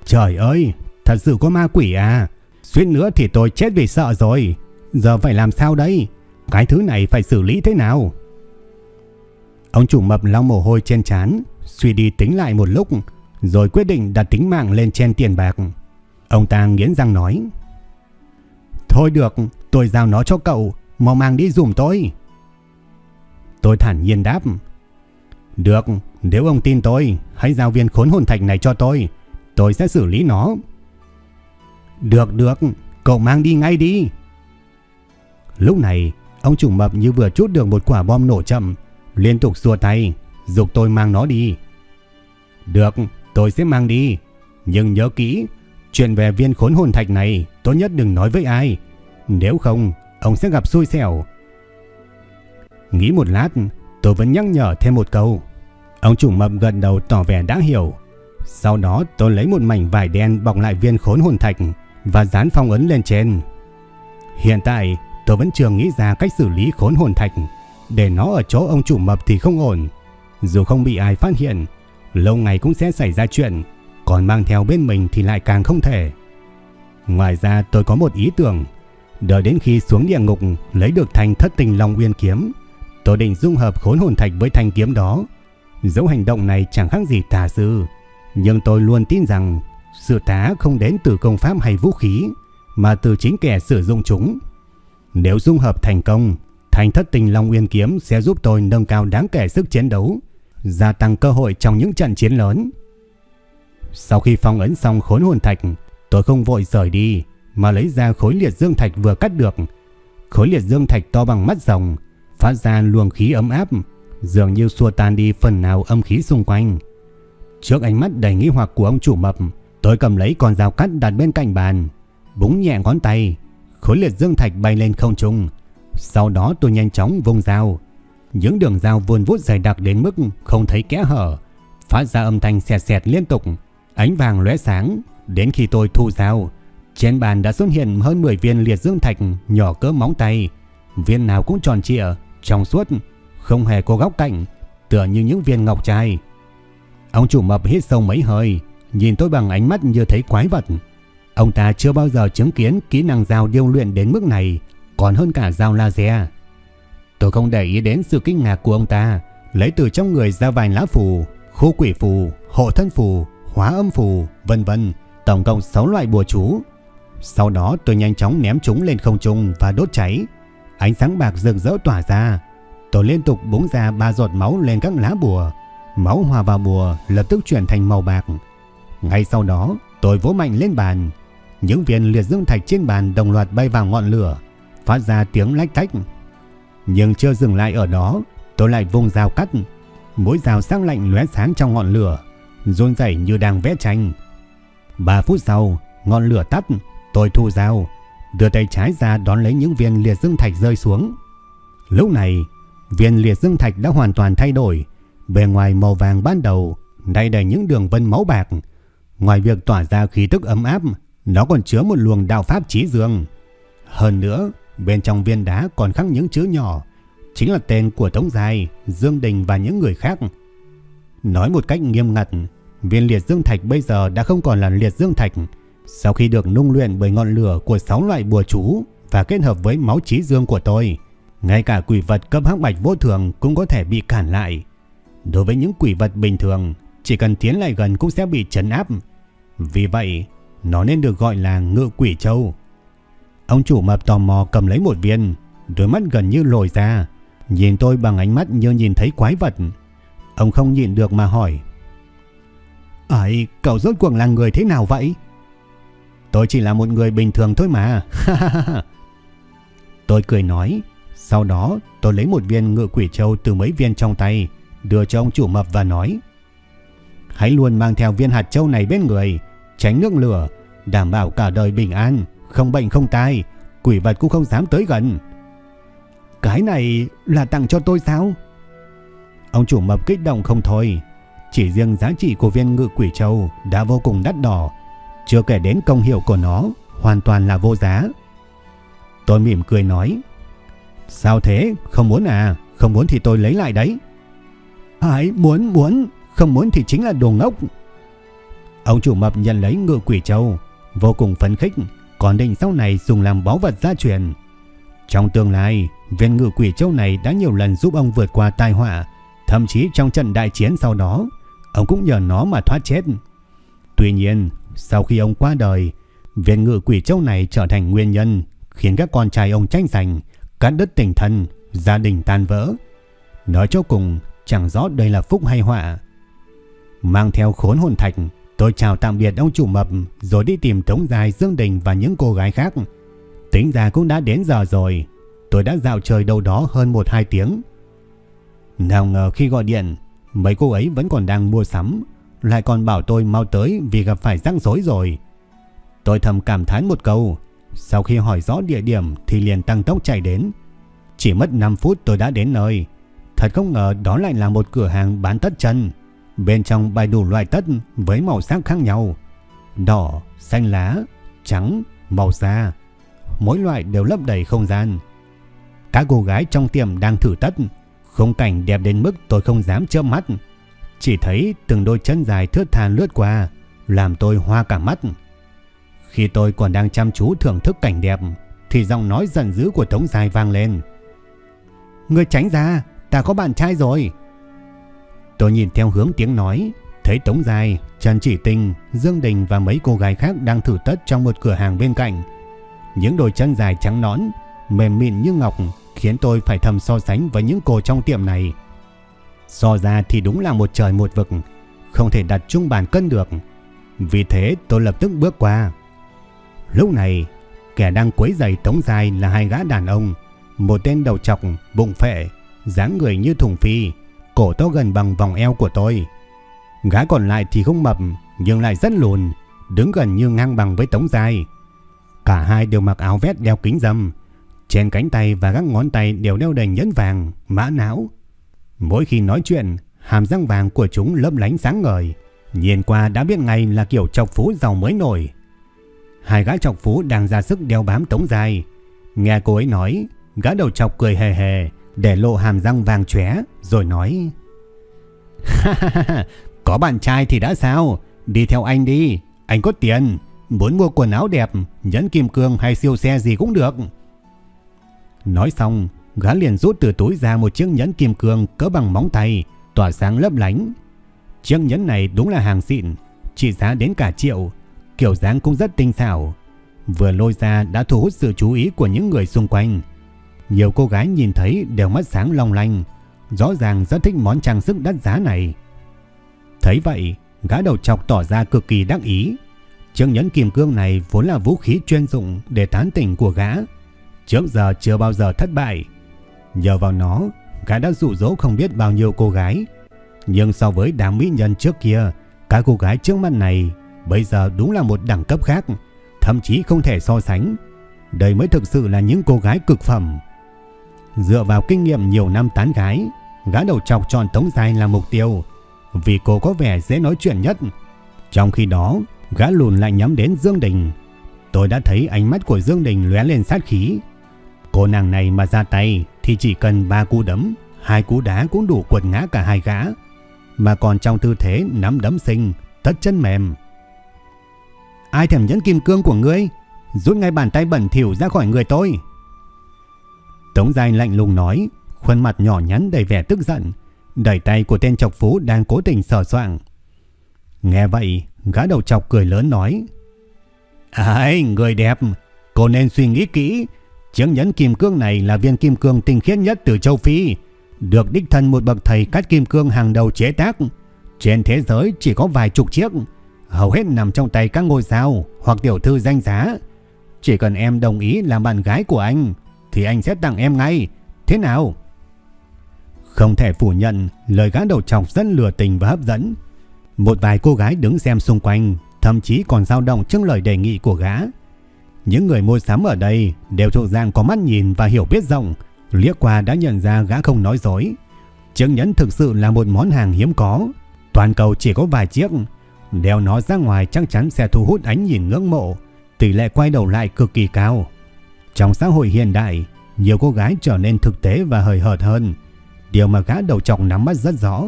Trời ơi, thật sự có ma quỷ à? Suýt nữa thì tôi chết vì sợ rồi. Giờ phải làm sao đây? Cái thứ này phải xử lý thế nào? Ông chủ mập lau mồ hôi trên chán suy đi tính lại một lúc, rồi quyết định đặt tính mạng lên trên tiền bạc. Ông ta nghiến răng nói. Thôi được, tôi giao nó cho cậu, mau mang đi dùm tôi. Tôi thản nhiên đáp. Được, nếu ông tin tôi, hãy giao viên khốn hồn thạch này cho tôi. Tôi sẽ xử lý nó. Được, được, cậu mang đi ngay đi. Lúc này, ông chủ mập như vừa chút được một quả bom nổ chậm, liên tục xua tay, dục tôi mang nó đi. Được, tôi sẽ mang đi. Nhưng nhớ kỹ, chuyện về viên khốn hồn thạch này tốt nhất đừng nói với ai. Nếu không, ông sẽ gặp xui xẻo. Nghĩ một lát, tôi vẫn nhắc nhở thêm một câu. Ông chủ mập gần đầu tỏ vẻ đã hiểu. Sau đó tôi lấy một mảnh vải đen bọc lại viên khốn hồn thạch và dán phong ấn lên trên. Hiện tại tôi vẫn chưa nghĩ ra cách xử lý khốn hồn thạch. Để nó ở chỗ ông chủ mập thì không ổn. Dù không bị ai phát hiện, lâu ngày cũng sẽ xảy ra chuyện. Còn mang theo bên mình thì lại càng không thể. Ngoài ra tôi có một ý tưởng. Đợi đến khi xuống địa ngục lấy được thanh thất tình long uyên kiếm. Tôi định dung hợp khốn hồn thạch với thanh kiếm đó. Dẫu hành động này chẳng khác gì tà sư. Nhưng tôi luôn tin rằng sự tá không đến từ công pháp hay vũ khí, mà từ chính kẻ sử dụng chúng. Nếu dung hợp thành công, thành thất tình Long Uyên Kiếm sẽ giúp tôi nâng cao đáng kể sức chiến đấu, gia tăng cơ hội trong những trận chiến lớn. Sau khi phong ấn xong khốn hồn thạch, tôi không vội rời đi, mà lấy ra khối liệt dương thạch vừa cắt được. Khối liệt dương thạch to bằng mắt rồng, phát ra luồng khí ấm áp, dường như xua tan đi phần nào âm khí xung quanh. Trước ánh mắt đầy nghi hoặc của ông chủ mập, tôi cầm lấy con dao cắt đặt bên cạnh bàn, búng nhẹ ngón tay, khối liệt dương thạch bay lên không trung. Sau đó tôi nhanh chóng vung dao. Những đường dao vuôn vút dày đặc đến mức không thấy kẽ hở, phát ra âm thanh xẹt xẹt liên tục, ánh vàng lóe sáng. Đến khi tôi thu dao, trên bàn đã xuất hiện hơn 10 viên liệt dương thạch nhỏ cỡ móng tay, viên nào cũng tròn trịa, trong suốt, không hề có góc cạnh, tựa như những viên ngọc trai. Ông chủ mập hít sâu mấy hơi, nhìn tôi bằng ánh mắt như thấy quái vật. Ông ta chưa bao giờ chứng kiến kỹ năng dao điêu luyện đến mức này, còn hơn cả dao laser. Tôi không để ý đến sự kinh ngạc của ông ta, lấy từ trong người ra vài lá phù, khu quỷ phù, hộ thân phù, hóa âm phù, vân vân, tổng cộng 6 loại bùa chú. Sau đó tôi nhanh chóng ném chúng lên không trung và đốt cháy. Ánh sáng bạc rực rỡ tỏa ra. Tôi liên tục búng ra ba giọt máu lên các lá bùa. Máu hòa vào bùa lập tức chuyển thành màu bạc. Ngay sau đó, tôi vỗ mạnh lên bàn. Những viên liệt dương thạch trên bàn đồng loạt bay vào ngọn lửa, phát ra tiếng lách thách. Nhưng chưa dừng lại ở đó, tôi lại vung dao cắt. Mũi dao sắc lạnh lóe sáng trong ngọn lửa, run rẩy như đang vẽ tranh. 3 phút sau, ngọn lửa tắt, tôi thu dao, đưa tay trái ra đón lấy những viên liệt dương thạch rơi xuống. Lúc này, viên liệt dương thạch đã hoàn toàn thay đổi, Bề ngoài màu vàng ban đầu, nay đầy những đường vân máu bạc. Ngoài việc tỏa ra khí tức ấm áp, nó còn chứa một luồng đạo pháp trí dương. Hơn nữa, bên trong viên đá còn khắc những chữ nhỏ, chính là tên của Tống Giai, Dương Đình và những người khác. Nói một cách nghiêm ngặt, viên liệt dương thạch bây giờ đã không còn là liệt dương thạch. Sau khi được nung luyện bởi ngọn lửa của 6 loại bùa chú và kết hợp với máu trí dương của tôi, ngay cả quỷ vật cấp hắc bạch vô thường cũng có thể bị cản lại. Đối với những quỷ vật bình thường, chỉ cần tiến lại gần cũng sẽ bị chấn áp. Vì vậy, nó nên được gọi là ngự quỷ châu. Ông chủ mập tò mò cầm lấy một viên, đôi mắt gần như lồi ra, nhìn tôi bằng ánh mắt như nhìn thấy quái vật. Ông không nhịn được mà hỏi. Ấy, cậu rốt cuộc là người thế nào vậy? Tôi chỉ là một người bình thường thôi mà. tôi cười nói, sau đó tôi lấy một viên ngự quỷ châu từ mấy viên trong tay, đưa cho ông chủ mập và nói Hãy luôn mang theo viên hạt châu này bên người, tránh nước lửa, đảm bảo cả đời bình an, không bệnh không tai, quỷ vật cũng không dám tới gần. Cái này là tặng cho tôi sao? Ông chủ mập kích động không thôi, chỉ riêng giá trị của viên ngự quỷ châu đã vô cùng đắt đỏ, chưa kể đến công hiệu của nó hoàn toàn là vô giá. Tôi mỉm cười nói, sao thế, không muốn à, không muốn thì tôi lấy lại đấy. Ai muốn muốn, không muốn thì chính là đồ ngốc. Ông chủ mập nhận lấy ngựa quỷ châu, vô cùng phấn khích, còn định sau này dùng làm báu vật gia truyền. Trong tương lai, viên ngự quỷ châu này đã nhiều lần giúp ông vượt qua tai họa, thậm chí trong trận đại chiến sau đó, ông cũng nhờ nó mà thoát chết. Tuy nhiên, sau khi ông qua đời, viên ngự quỷ châu này trở thành nguyên nhân khiến các con trai ông tranh giành, cắt đứt tình thân, gia đình tan vỡ. Nói cho cùng, chẳng rõ đây là phúc hay họa. Mang theo khốn hồn thạch, tôi chào tạm biệt ông chủ mập rồi đi tìm Tống Dài, Dương Đình và những cô gái khác. Tính ra cũng đã đến giờ rồi, tôi đã dạo trời đâu đó hơn 1-2 tiếng. Nào ngờ khi gọi điện, mấy cô ấy vẫn còn đang mua sắm, lại còn bảo tôi mau tới vì gặp phải rắc rối rồi. Tôi thầm cảm thán một câu, sau khi hỏi rõ địa điểm thì liền tăng tốc chạy đến. Chỉ mất 5 phút tôi đã đến nơi. Thật không ngờ đó lại là một cửa hàng bán tất chân. Bên trong bày đủ loại tất với màu sắc khác nhau. Đỏ, xanh lá, trắng, màu da. Mỗi loại đều lấp đầy không gian. Các cô gái trong tiệm đang thử tất. Khung cảnh đẹp đến mức tôi không dám chớp mắt. Chỉ thấy từng đôi chân dài thướt than lướt qua, làm tôi hoa cả mắt. Khi tôi còn đang chăm chú thưởng thức cảnh đẹp, thì giọng nói giận dữ của Tống Dài vang lên. Ngươi tránh ra, ta có bạn trai rồi. Tôi nhìn theo hướng tiếng nói, thấy Tống Dài, Trần Chỉ Tinh, Dương Đình và mấy cô gái khác đang thử tất trong một cửa hàng bên cạnh. Những đôi chân dài trắng nõn, mềm mịn như ngọc khiến tôi phải thầm so sánh với những cô trong tiệm này. So ra thì đúng là một trời một vực, không thể đặt chung bàn cân được. Vì thế tôi lập tức bước qua. Lúc này, kẻ đang quấy giày Tống Dài là hai gã đàn ông, một tên đầu trọc bụng phệ, dáng người như thùng phi, cổ to gần bằng vòng eo của tôi. Gã còn lại thì không mập, nhưng lại rất lùn, đứng gần như ngang bằng với Tống Dài. Cả hai đều mặc áo vest đeo kính dâm, trên cánh tay và các ngón tay đều đeo đầy nhẫn vàng, mã não. Mỗi khi nói chuyện, hàm răng vàng của chúng lấp lánh sáng ngời, nhìn qua đã biết ngay là kiểu trọc phú giàu mới nổi. Hai gã trọc phú đang ra sức đeo bám Tống Dài. Nghe cô ấy nói, gã đầu trọc cười hề hề, để lộ hàm răng vàng chóe rồi nói: "Có bạn trai thì đã sao, đi theo anh đi, anh có tiền, muốn mua quần áo đẹp, nhẫn kim cương hay siêu xe gì cũng được." Nói xong, gã liền rút từ túi ra một chiếc nhẫn kim cương cỡ bằng móng tay, tỏa sáng lấp lánh. Chiếc nhẫn này đúng là hàng xịn, trị giá đến cả triệu, kiểu dáng cũng rất tinh xảo. Vừa lôi ra đã thu hút sự chú ý của những người xung quanh. Nhiều cô gái nhìn thấy đều mắt sáng long lanh, rõ ràng rất thích món trang sức đắt giá này. Thấy vậy, gã đầu chọc tỏ ra cực kỳ đắc ý. Chiếc nhẫn kim cương này vốn là vũ khí chuyên dụng để tán tỉnh của gã. Trước giờ chưa bao giờ thất bại. Nhờ vào nó, gã đã dụ dỗ không biết bao nhiêu cô gái. Nhưng so với đám mỹ nhân trước kia, các cô gái trước mắt này bây giờ đúng là một đẳng cấp khác, thậm chí không thể so sánh. Đây mới thực sự là những cô gái cực phẩm. Dựa vào kinh nghiệm nhiều năm tán gái, gã đầu chọc chọn Tống Giai là mục tiêu, vì cô có vẻ dễ nói chuyện nhất. Trong khi đó, gã lùn lại nhắm đến Dương Đình. Tôi đã thấy ánh mắt của Dương Đình lóe lên sát khí. Cô nàng này mà ra tay thì chỉ cần ba cú đấm, hai cú đá cũng đủ quật ngã cả hai gã. Mà còn trong tư thế nắm đấm sinh, tất chân mềm. Ai thèm nhẫn kim cương của ngươi? Rút ngay bàn tay bẩn thỉu ra khỏi người tôi. Tống Giai lạnh lùng nói, khuôn mặt nhỏ nhắn đầy vẻ tức giận, đẩy tay của tên chọc phú đang cố tình sờ soạng. Nghe vậy, gã đầu chọc cười lớn nói, Ây, người đẹp, cô nên suy nghĩ kỹ, chiếc nhẫn kim cương này là viên kim cương tinh khiết nhất từ châu Phi, được đích thân một bậc thầy cắt kim cương hàng đầu chế tác. Trên thế giới chỉ có vài chục chiếc, hầu hết nằm trong tay các ngôi sao hoặc tiểu thư danh giá. Chỉ cần em đồng ý làm bạn gái của anh thì anh sẽ tặng em ngay. Thế nào? Không thể phủ nhận lời gã đầu trọc rất lừa tình và hấp dẫn. Một vài cô gái đứng xem xung quanh thậm chí còn dao động trước lời đề nghị của gã. Những người mua sắm ở đây đều thuộc dạng có mắt nhìn và hiểu biết rộng, liếc qua đã nhận ra gã không nói dối. Chiếc nhẫn thực sự là một món hàng hiếm có, toàn cầu chỉ có vài chiếc, Đeo nó ra ngoài chắc chắn sẽ thu hút ánh nhìn ngưỡng mộ, tỷ lệ quay đầu lại cực kỳ cao. Trong xã hội hiện đại, nhiều cô gái trở nên thực tế và hời hợt hơn. Điều mà gã đầu trọc nắm bắt rất rõ.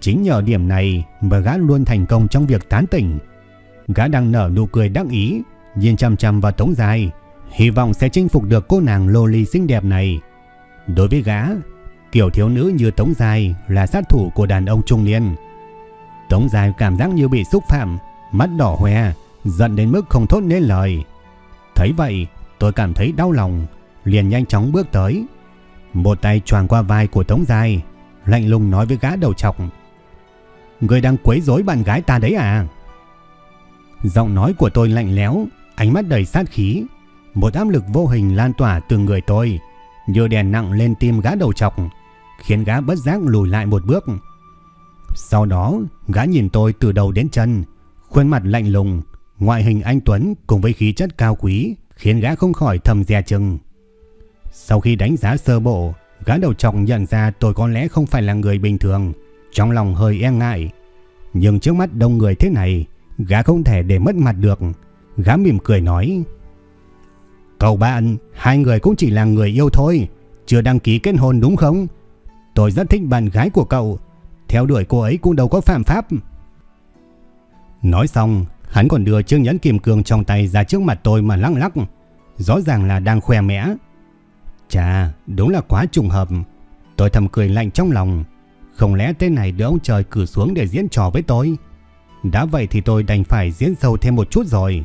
Chính nhờ điểm này mà gã luôn thành công trong việc tán tỉnh. Gã đang nở nụ cười đắc ý, nhìn chăm chăm vào Tống Dài, hy vọng sẽ chinh phục được cô nàng lô ly xinh đẹp này. Đối với gã, kiểu thiếu nữ như Tống Dài là sát thủ của đàn ông trung niên. Tống Dài cảm giác như bị xúc phạm, mắt đỏ hoe, giận đến mức không thốt nên lời. Thấy vậy, tôi cảm thấy đau lòng, liền nhanh chóng bước tới. Một tay choàng qua vai của Tống Dài, lạnh lùng nói với gã đầu trọc. Người đang quấy rối bạn gái ta đấy à? Giọng nói của tôi lạnh lẽo, ánh mắt đầy sát khí. Một áp lực vô hình lan tỏa từ người tôi, như đèn nặng lên tim gã đầu trọc, khiến gã bất giác lùi lại một bước. Sau đó, gã nhìn tôi từ đầu đến chân, khuôn mặt lạnh lùng, ngoại hình anh Tuấn cùng với khí chất cao quý, khiến gã không khỏi thầm dè chừng. Sau khi đánh giá sơ bộ, gã đầu trọc nhận ra tôi có lẽ không phải là người bình thường, trong lòng hơi e ngại. Nhưng trước mắt đông người thế này, gã không thể để mất mặt được. Gã mỉm cười nói, Cậu bạn, hai người cũng chỉ là người yêu thôi, chưa đăng ký kết hôn đúng không? Tôi rất thích bạn gái của cậu, theo đuổi cô ấy cũng đâu có phạm pháp. Nói xong, hắn còn đưa chiếc nhẫn kim cương trong tay ra trước mặt tôi mà lắc lắc. Rõ ràng là đang khoe mẽ. Chà, đúng là quá trùng hợp. Tôi thầm cười lạnh trong lòng. Không lẽ tên này được ông trời cử xuống để diễn trò với tôi? Đã vậy thì tôi đành phải diễn sâu thêm một chút rồi.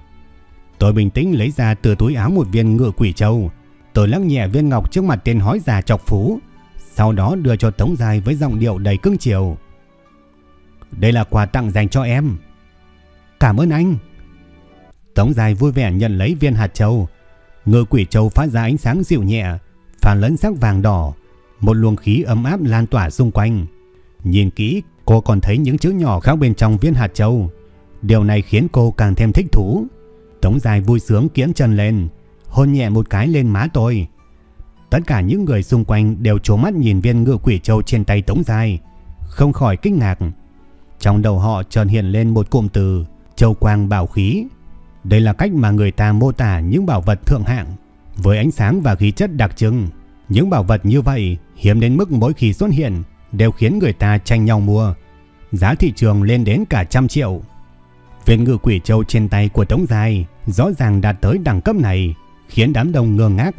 Tôi bình tĩnh lấy ra từ túi áo một viên ngựa quỷ châu. Tôi lắc nhẹ viên ngọc trước mặt tên hói già chọc phú. Sau đó đưa cho Tống Dài với giọng điệu đầy cưng chiều. Đây là quà tặng dành cho em. Cảm ơn anh. Tống Dài vui vẻ nhận lấy viên hạt châu. Ngựa quỷ châu phát ra ánh sáng dịu nhẹ, phản lẫn sắc vàng đỏ. Một luồng khí ấm áp lan tỏa xung quanh. Nhìn kỹ, cô còn thấy những chữ nhỏ khác bên trong viên hạt châu. Điều này khiến cô càng thêm thích thú. Tống Dài vui sướng kiễng chân lên, hôn nhẹ một cái lên má tôi. Tất cả những người xung quanh đều trố mắt nhìn viên ngựa quỷ châu trên tay Tống Dài, không khỏi kinh ngạc. Trong đầu họ chợt hiện lên một cụm từ châu quang bảo khí. Đây là cách mà người ta mô tả những bảo vật thượng hạng với ánh sáng và khí chất đặc trưng. Những bảo vật như vậy hiếm đến mức mỗi khi xuất hiện đều khiến người ta tranh nhau mua. Giá thị trường lên đến cả trăm triệu. Viên ngự quỷ châu trên tay của Tống giai rõ ràng đạt tới đẳng cấp này, khiến đám đông ngơ ngác.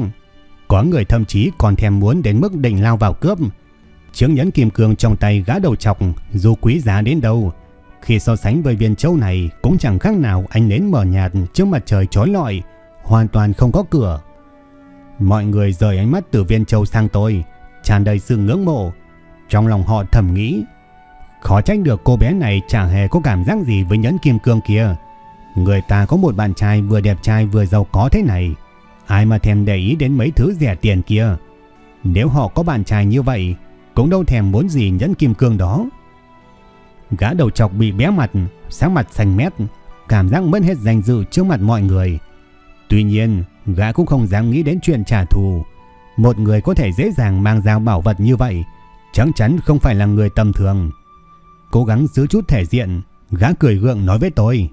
Có người thậm chí còn thèm muốn đến mức định lao vào cướp. Chứng nhẫn kim cương trong tay gã đầu chọc dù quý giá đến đâu, khi so sánh với viên châu này cũng chẳng khác nào ánh nến mở nhạt trước mặt trời chói lọi, hoàn toàn không có cửa. Mọi người rời ánh mắt từ viên châu sang tôi, tràn đầy sự ngưỡng mộ. Trong lòng họ thầm nghĩ, khó trách được cô bé này chẳng hề có cảm giác gì với nhẫn kim cương kia. Người ta có một bạn trai vừa đẹp trai vừa giàu có thế này, ai mà thèm để ý đến mấy thứ rẻ tiền kia. Nếu họ có bạn trai như vậy, cũng đâu thèm muốn gì nhẫn kim cương đó. Gã đầu chọc bị bé mặt, sáng mặt xanh mét, cảm giác mất hết danh dự trước mặt mọi người. Tuy nhiên, gã cũng không dám nghĩ đến chuyện trả thù. Một người có thể dễ dàng mang dao bảo vật như vậy, chắc chắn không phải là người tầm thường. Cố gắng giữ chút thể diện, gã cười gượng nói với tôi.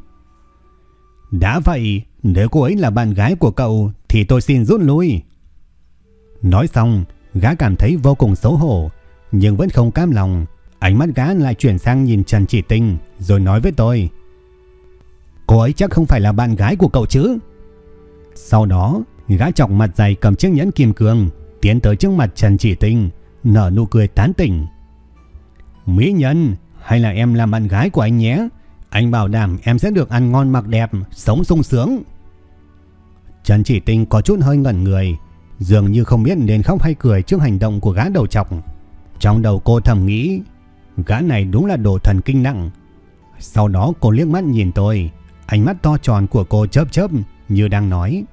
Đã vậy, nếu cô ấy là bạn gái của cậu thì tôi xin rút lui. Nói xong, gã cảm thấy vô cùng xấu hổ, nhưng vẫn không cam lòng. Ánh mắt gã lại chuyển sang nhìn Trần Chỉ Tinh rồi nói với tôi. Cô ấy chắc không phải là bạn gái của cậu chứ? Sau đó, gã chọc mặt dày cầm chiếc nhẫn kim cương, tiến tới trước mặt Trần Chỉ Tinh, nở nụ cười tán tỉnh. Mỹ nhân, hay là em làm bạn gái của anh nhé? Anh bảo đảm em sẽ được ăn ngon mặc đẹp, sống sung sướng. Trần Chỉ Tinh có chút hơi ngẩn người, dường như không biết nên khóc hay cười trước hành động của gã đầu chọc. Trong đầu cô thầm nghĩ, gã này đúng là đồ thần kinh nặng. Sau đó cô liếc mắt nhìn tôi, ánh mắt to tròn của cô chớp chớp như đang nói.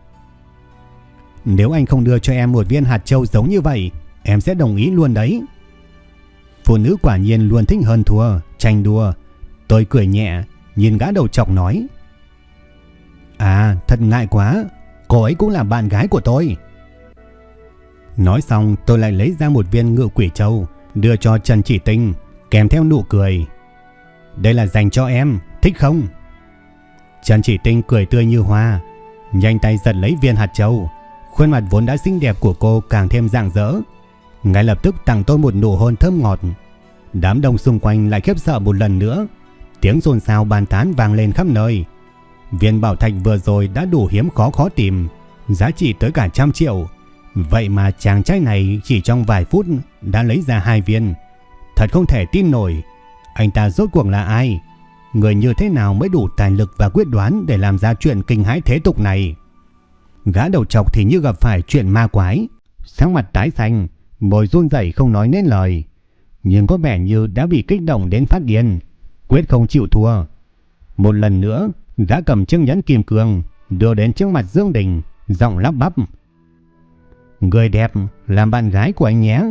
Nếu anh không đưa cho em một viên hạt châu giống như vậy, em sẽ đồng ý luôn đấy. Phụ nữ quả nhiên luôn thích hơn thua, tranh đua. Tôi cười nhẹ, nhìn gã đầu chọc nói. À, thật ngại quá, cô ấy cũng là bạn gái của tôi. Nói xong tôi lại lấy ra một viên ngựa quỷ châu, đưa cho Trần Chỉ Tinh, kèm theo nụ cười. Đây là dành cho em, thích không? Trần Chỉ Tinh cười tươi như hoa, nhanh tay giật lấy viên hạt châu. Khuôn mặt vốn đã xinh đẹp của cô càng thêm rạng rỡ. Ngay lập tức tặng tôi một nụ hôn thơm ngọt. Đám đông xung quanh lại khiếp sợ một lần nữa. Tiếng xôn xao bàn tán vang lên khắp nơi. Viên bảo thạch vừa rồi đã đủ hiếm khó khó tìm, giá trị tới cả trăm triệu. Vậy mà chàng trai này chỉ trong vài phút đã lấy ra hai viên. Thật không thể tin nổi. Anh ta rốt cuộc là ai? Người như thế nào mới đủ tài lực và quyết đoán để làm ra chuyện kinh hãi thế tục này? Gã đầu chọc thì như gặp phải chuyện ma quái. Sáng mặt tái xanh, môi run rẩy không nói nên lời. Nhưng có vẻ như đã bị kích động đến phát điên. Quyết không chịu thua. Một lần nữa, gã cầm chiếc nhẫn kim cương đưa đến trước mặt Dương Đình, giọng lắp bắp. Người đẹp, làm bạn gái của anh nhé.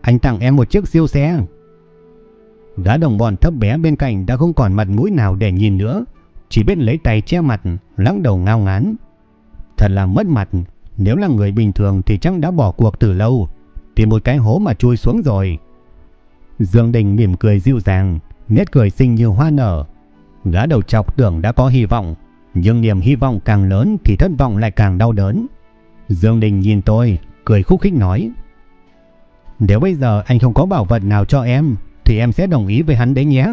Anh tặng em một chiếc siêu xe. Gã đồng bọn thấp bé bên cạnh đã không còn mặt mũi nào để nhìn nữa, chỉ biết lấy tay che mặt, lắc đầu ngao ngán. Thật là mất mặt, nếu là người bình thường thì chắc đã bỏ cuộc từ lâu, tìm một cái hố mà chui xuống rồi. Dương Đình mỉm cười dịu dàng, nét cười xinh như hoa nở. Gã đầu chọc tưởng đã có hy vọng, nhưng niềm hy vọng càng lớn thì thất vọng lại càng đau đớn. Dương Đình nhìn tôi, cười khúc khích nói. Nếu bây giờ anh không có bảo vật nào cho em, thì em sẽ đồng ý với hắn đấy nhé.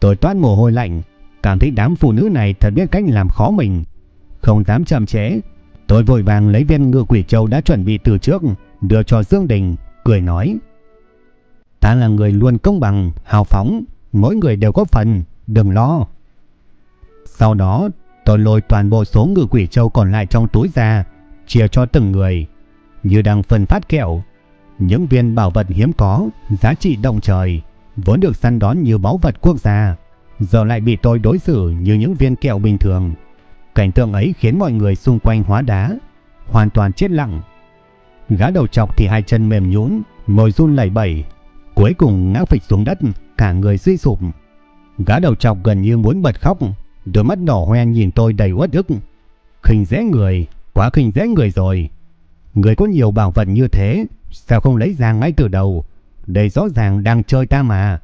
Tôi toát mồ hôi lạnh, cảm thấy đám phụ nữ này thật biết cách làm khó mình. Không dám chậm trễ, tôi vội vàng lấy viên ngựa quỷ châu đã chuẩn bị từ trước, đưa cho Dương Đình, cười nói. Ta là người luôn công bằng, hào phóng, mỗi người đều có phần, đừng lo. Sau đó, tôi lôi toàn bộ số ngựa quỷ châu còn lại trong túi ra, chia cho từng người, như đang phân phát kẹo. Những viên bảo vật hiếm có, giá trị động trời, vốn được săn đón như báu vật quốc gia, giờ lại bị tôi đối xử như những viên kẹo bình thường. Cảnh tượng ấy khiến mọi người xung quanh hóa đá, hoàn toàn chết lặng. Gã đầu chọc thì hai chân mềm nhũn, môi run lẩy bẩy, cuối cùng ngã phịch xuống đất, cả người suy sụp. Gã đầu chọc gần như muốn bật khóc, đôi mắt đỏ hoe nhìn tôi đầy uất ức. Khinh rẽ người, quá khinh rẽ người rồi. Người có nhiều bảo vật như thế, sao không lấy ra ngay từ đầu? Đây rõ ràng đang chơi ta mà.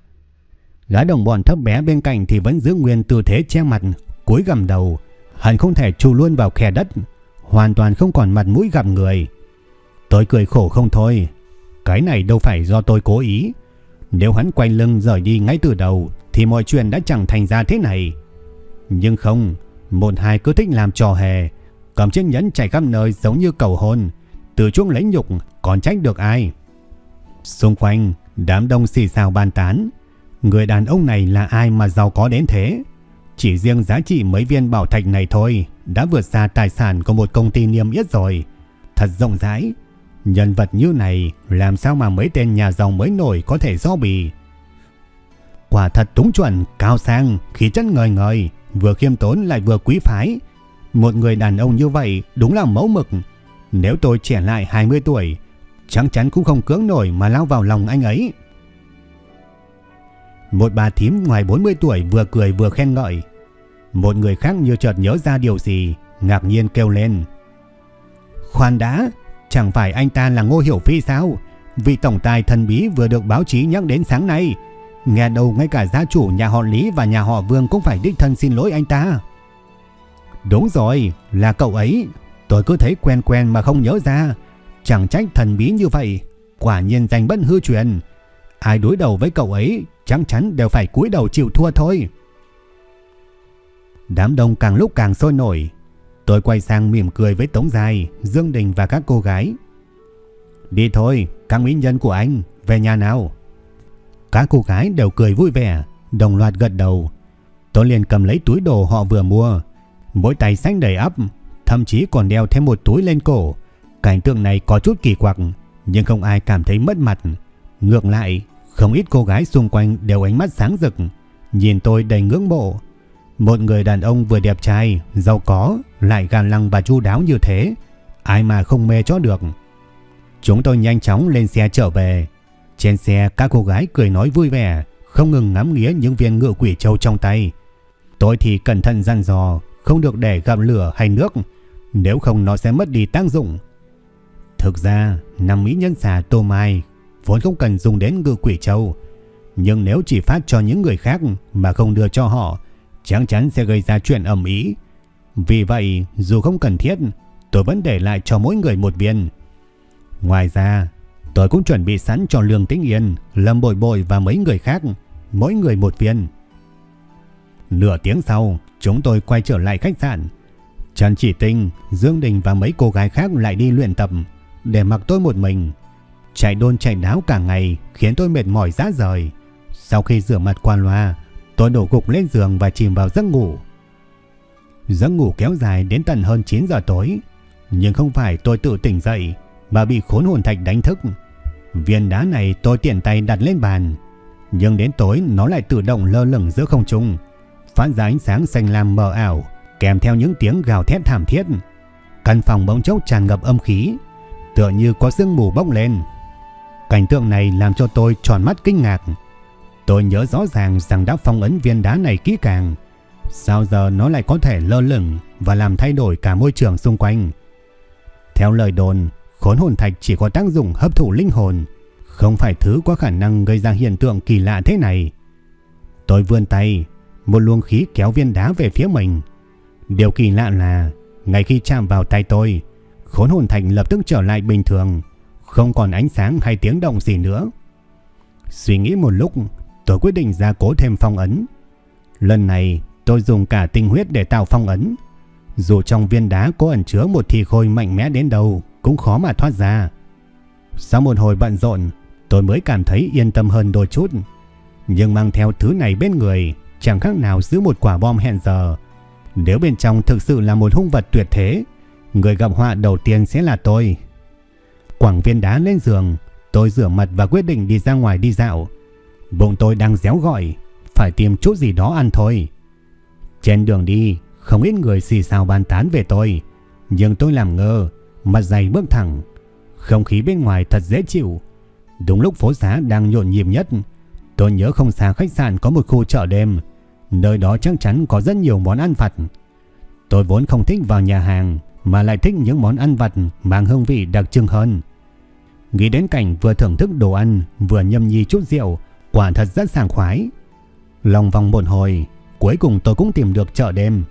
Gã đồng bọn thấp bé bên cạnh thì vẫn giữ nguyên tư thế che mặt, cúi gầm đầu, hẳn không thể trù luôn vào khe đất, hoàn toàn không còn mặt mũi gặp người. Tôi cười khổ không thôi, cái này đâu phải do tôi cố ý. Nếu hắn quay lưng rời đi ngay từ đầu thì mọi chuyện đã chẳng thành ra thế này. Nhưng không, một hai cứ thích làm trò hề, cầm chiếc nhẫn chạy khắp nơi giống như cầu hôn, từ chuông lấy nhục còn trách được ai. Xung quanh, đám đông xì xào bàn tán, người đàn ông này là ai mà giàu có đến thế? Chỉ riêng giá trị mấy viên bảo thạch này thôi đã vượt xa tài sản của một công ty niêm yết rồi. Thật rộng rãi, nhân vật như này làm sao mà mấy tên nhà giàu mới nổi có thể do bì. Quả thật túng chuẩn, cao sang, khí chất ngời ngời, vừa khiêm tốn lại vừa quý phái. Một người đàn ông như vậy đúng là mẫu mực. Nếu tôi trẻ lại 20 tuổi, chắc chắn cũng không cưỡng nổi mà lao vào lòng anh ấy. Một bà thím ngoài 40 tuổi vừa cười vừa khen ngợi. Một người khác như chợt nhớ ra điều gì, ngạc nhiên kêu lên. Khoan đã, chẳng phải anh ta là Ngô Hiểu Phi sao? Vị tổng tài thần bí vừa được báo chí nhắc đến sáng nay. Nghe đầu ngay cả gia chủ nhà họ Lý và nhà họ Vương cũng phải đích thân xin lỗi anh ta. Đúng rồi, là cậu ấy. Tôi cứ thấy quen quen mà không nhớ ra. Chẳng trách thần bí như vậy. Quả nhiên danh bất hư truyền. Ai đối đầu với cậu ấy chắc chắn đều phải cúi đầu chịu thua thôi. Đám đông càng lúc càng sôi nổi. Tôi quay sang mỉm cười với Tống Dài, Dương Đình và các cô gái. Đi thôi, các mỹ nhân của anh, về nhà nào. Các cô gái đều cười vui vẻ, đồng loạt gật đầu. Tôi liền cầm lấy túi đồ họ vừa mua. Mỗi tay xanh đầy ắp, thậm chí còn đeo thêm một túi lên cổ. Cảnh tượng này có chút kỳ quặc, nhưng không ai cảm thấy mất mặt. Ngược lại, không ít cô gái xung quanh đều ánh mắt sáng rực, nhìn tôi đầy ngưỡng mộ. Một người đàn ông vừa đẹp trai, giàu có, lại gan lăng và chu đáo như thế, ai mà không mê cho được. Chúng tôi nhanh chóng lên xe trở về. Trên xe các cô gái cười nói vui vẻ, không ngừng ngắm nghía những viên ngựa quỷ châu trong tay. Tôi thì cẩn thận dặn dò, không được để gặp lửa hay nước, nếu không nó sẽ mất đi tác dụng. Thực ra, năm mỹ nhân xà Tô Mai vốn không cần dùng đến ngự quỷ châu. Nhưng nếu chỉ phát cho những người khác mà không đưa cho họ, chắc chắn sẽ gây ra chuyện ẩm ý. Vì vậy, dù không cần thiết, tôi vẫn để lại cho mỗi người một viên. Ngoài ra, Tôi cũng chuẩn bị sẵn cho Lương Tĩnh Yên, Lâm Bội Bội và mấy người khác, mỗi người một viên. Nửa tiếng sau, chúng tôi quay trở lại khách sạn. Trần Chỉ Tinh, Dương Đình và mấy cô gái khác lại đi luyện tập, để mặc tôi một mình. Chạy đôn chạy đáo cả ngày khiến tôi mệt mỏi rã rời. Sau khi rửa mặt qua loa, tôi đổ gục lên giường và chìm vào giấc ngủ. Giấc ngủ kéo dài đến tận hơn 9 giờ tối, nhưng không phải tôi tự tỉnh dậy mà bị khốn hồn thạch đánh thức. Viên đá này tôi tiện tay đặt lên bàn, nhưng đến tối nó lại tự động lơ lửng giữa không trung, phát ra ánh sáng xanh lam mờ ảo, kèm theo những tiếng gào thét thảm thiết. Căn phòng bỗng chốc tràn ngập âm khí, tựa như có sương mù bốc lên. Cảnh tượng này làm cho tôi tròn mắt kinh ngạc. Tôi nhớ rõ ràng rằng đã phong ấn viên đá này kỹ càng. Sao giờ nó lại có thể lơ lửng và làm thay đổi cả môi trường xung quanh? Theo lời đồn, khốn hồn thạch chỉ có tác dụng hấp thụ linh hồn, không phải thứ có khả năng gây ra hiện tượng kỳ lạ thế này. Tôi vươn tay, một luồng khí kéo viên đá về phía mình. Điều kỳ lạ là, ngay khi chạm vào tay tôi, khốn hồn thành lập tức trở lại bình thường, không còn ánh sáng hay tiếng động gì nữa. Suy nghĩ một lúc, tôi quyết định ra cố thêm phong ấn. Lần này, tôi dùng cả tinh huyết để tạo phong ấn. Dù trong viên đá có ẩn chứa một thi khôi mạnh mẽ đến đâu, cũng khó mà thoát ra. Sau một hồi bận rộn, tôi mới cảm thấy yên tâm hơn đôi chút. Nhưng mang theo thứ này bên người, chẳng khác nào giữ một quả bom hẹn giờ. Nếu bên trong thực sự là một hung vật tuyệt thế, người gặp họa đầu tiên sẽ là tôi. Quảng viên đá lên giường, tôi rửa mặt và quyết định đi ra ngoài đi dạo. Bụng tôi đang réo gọi, phải tìm chút gì đó ăn thôi. Trên đường đi, không ít người xì xào bàn tán về tôi, nhưng tôi làm ngơ, mặt dày bước thẳng. Không khí bên ngoài thật dễ chịu. Đúng lúc phố xá đang nhộn nhịp nhất, tôi nhớ không xa khách sạn có một khu chợ đêm, nơi đó chắc chắn có rất nhiều món ăn vặt. Tôi vốn không thích vào nhà hàng, mà lại thích những món ăn vặt mang hương vị đặc trưng hơn. Nghĩ đến cảnh vừa thưởng thức đồ ăn, vừa nhâm nhi chút rượu, quả thật rất sảng khoái. Lòng vòng một hồi, cuối cùng tôi cũng tìm được chợ đêm.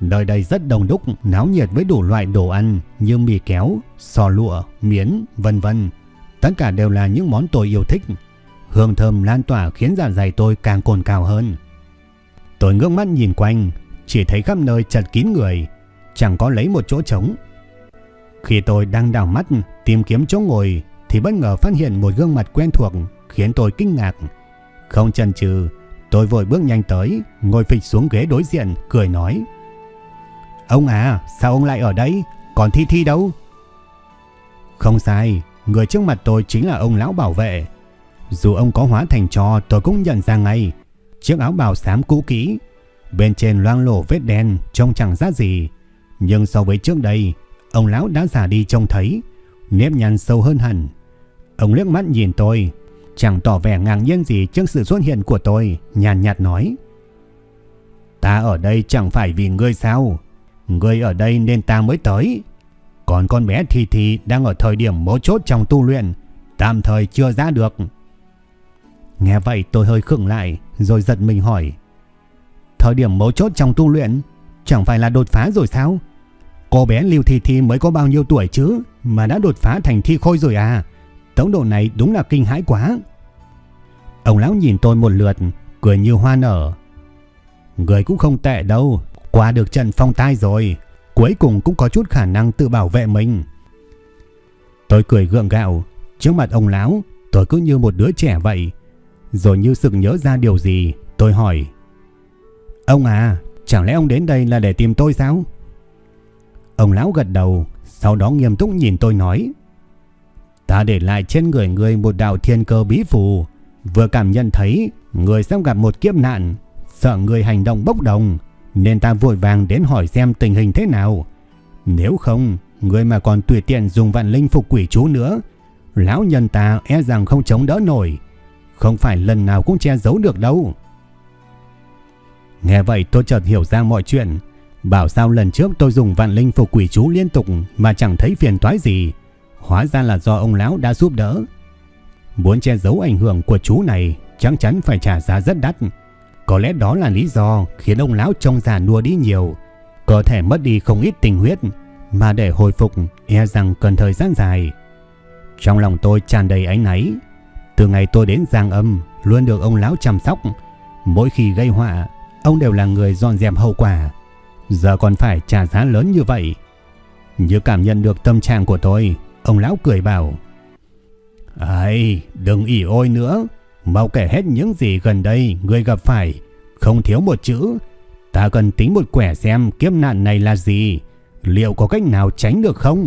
Nơi đây rất đông đúc, náo nhiệt với đủ loại đồ ăn như mì kéo, sò lụa, miến, vân vân. Tất cả đều là những món tôi yêu thích. Hương thơm lan tỏa khiến dạ dày tôi càng cồn cào hơn. Tôi ngước mắt nhìn quanh, chỉ thấy khắp nơi chật kín người, chẳng có lấy một chỗ trống. Khi tôi đang đảo mắt tìm kiếm chỗ ngồi thì bất ngờ phát hiện một gương mặt quen thuộc khiến tôi kinh ngạc. Không chần chừ, tôi vội bước nhanh tới, ngồi phịch xuống ghế đối diện, cười nói. Ông à, sao ông lại ở đây? Còn Thi Thi đâu? Không sai, người trước mặt tôi chính là ông lão bảo vệ. Dù ông có hóa thành trò tôi cũng nhận ra ngay. Chiếc áo bào xám cũ kỹ, bên trên loang lổ vết đen trông chẳng ra gì. Nhưng so với trước đây, ông lão đã già đi trông thấy, nếp nhăn sâu hơn hẳn. Ông liếc mắt nhìn tôi, chẳng tỏ vẻ ngạc nhiên gì trước sự xuất hiện của tôi, nhàn nhạt nói. Ta ở đây chẳng phải vì ngươi sao? Ngươi ở đây nên ta mới tới. Còn con bé Thi Thi đang ở thời điểm mấu chốt trong tu luyện, tạm thời chưa ra được. Nghe vậy tôi hơi khựng lại, rồi giật mình hỏi. Thời điểm mấu chốt trong tu luyện, chẳng phải là đột phá rồi sao? Cô bé Lưu Thi Thi mới có bao nhiêu tuổi chứ mà đã đột phá thành thi khôi rồi à? Tốc độ này đúng là kinh hãi quá. Ông lão nhìn tôi một lượt, cười như hoa nở. Người cũng không tệ đâu, qua được trận phong tai rồi, cuối cùng cũng có chút khả năng tự bảo vệ mình. Tôi cười gượng gạo, trước mặt ông lão, tôi cứ như một đứa trẻ vậy. Rồi như sực nhớ ra điều gì, tôi hỏi. Ông à, chẳng lẽ ông đến đây là để tìm tôi sao? Ông lão gật đầu, sau đó nghiêm túc nhìn tôi nói. Ta để lại trên người người một đạo thiên cơ bí phù, vừa cảm nhận thấy người sắp gặp một kiếp nạn, sợ người hành động bốc đồng, nên ta vội vàng đến hỏi xem tình hình thế nào. Nếu không, người mà còn tùy tiện dùng vạn linh phục quỷ chú nữa, lão nhân ta e rằng không chống đỡ nổi, không phải lần nào cũng che giấu được đâu. Nghe vậy tôi chợt hiểu ra mọi chuyện, Bảo sao lần trước tôi dùng vạn linh phục quỷ chú liên tục mà chẳng thấy phiền toái gì. Hóa ra là do ông lão đã giúp đỡ. Muốn che giấu ảnh hưởng của chú này chắc chắn phải trả giá rất đắt. Có lẽ đó là lý do khiến ông lão trông già nua đi nhiều. Có thể mất đi không ít tình huyết mà để hồi phục e rằng cần thời gian dài. Trong lòng tôi tràn đầy ánh náy. Từ ngày tôi đến Giang Âm, luôn được ông lão chăm sóc. Mỗi khi gây họa, ông đều là người dọn dẹp hậu quả. Giờ còn phải trả giá lớn như vậy. Như cảm nhận được tâm trạng của tôi, ông lão cười bảo. Ây, đừng ỉ ôi nữa. Mau kể hết những gì gần đây người gặp phải. Không thiếu một chữ. Ta cần tính một quẻ xem kiếp nạn này là gì. Liệu có cách nào tránh được không?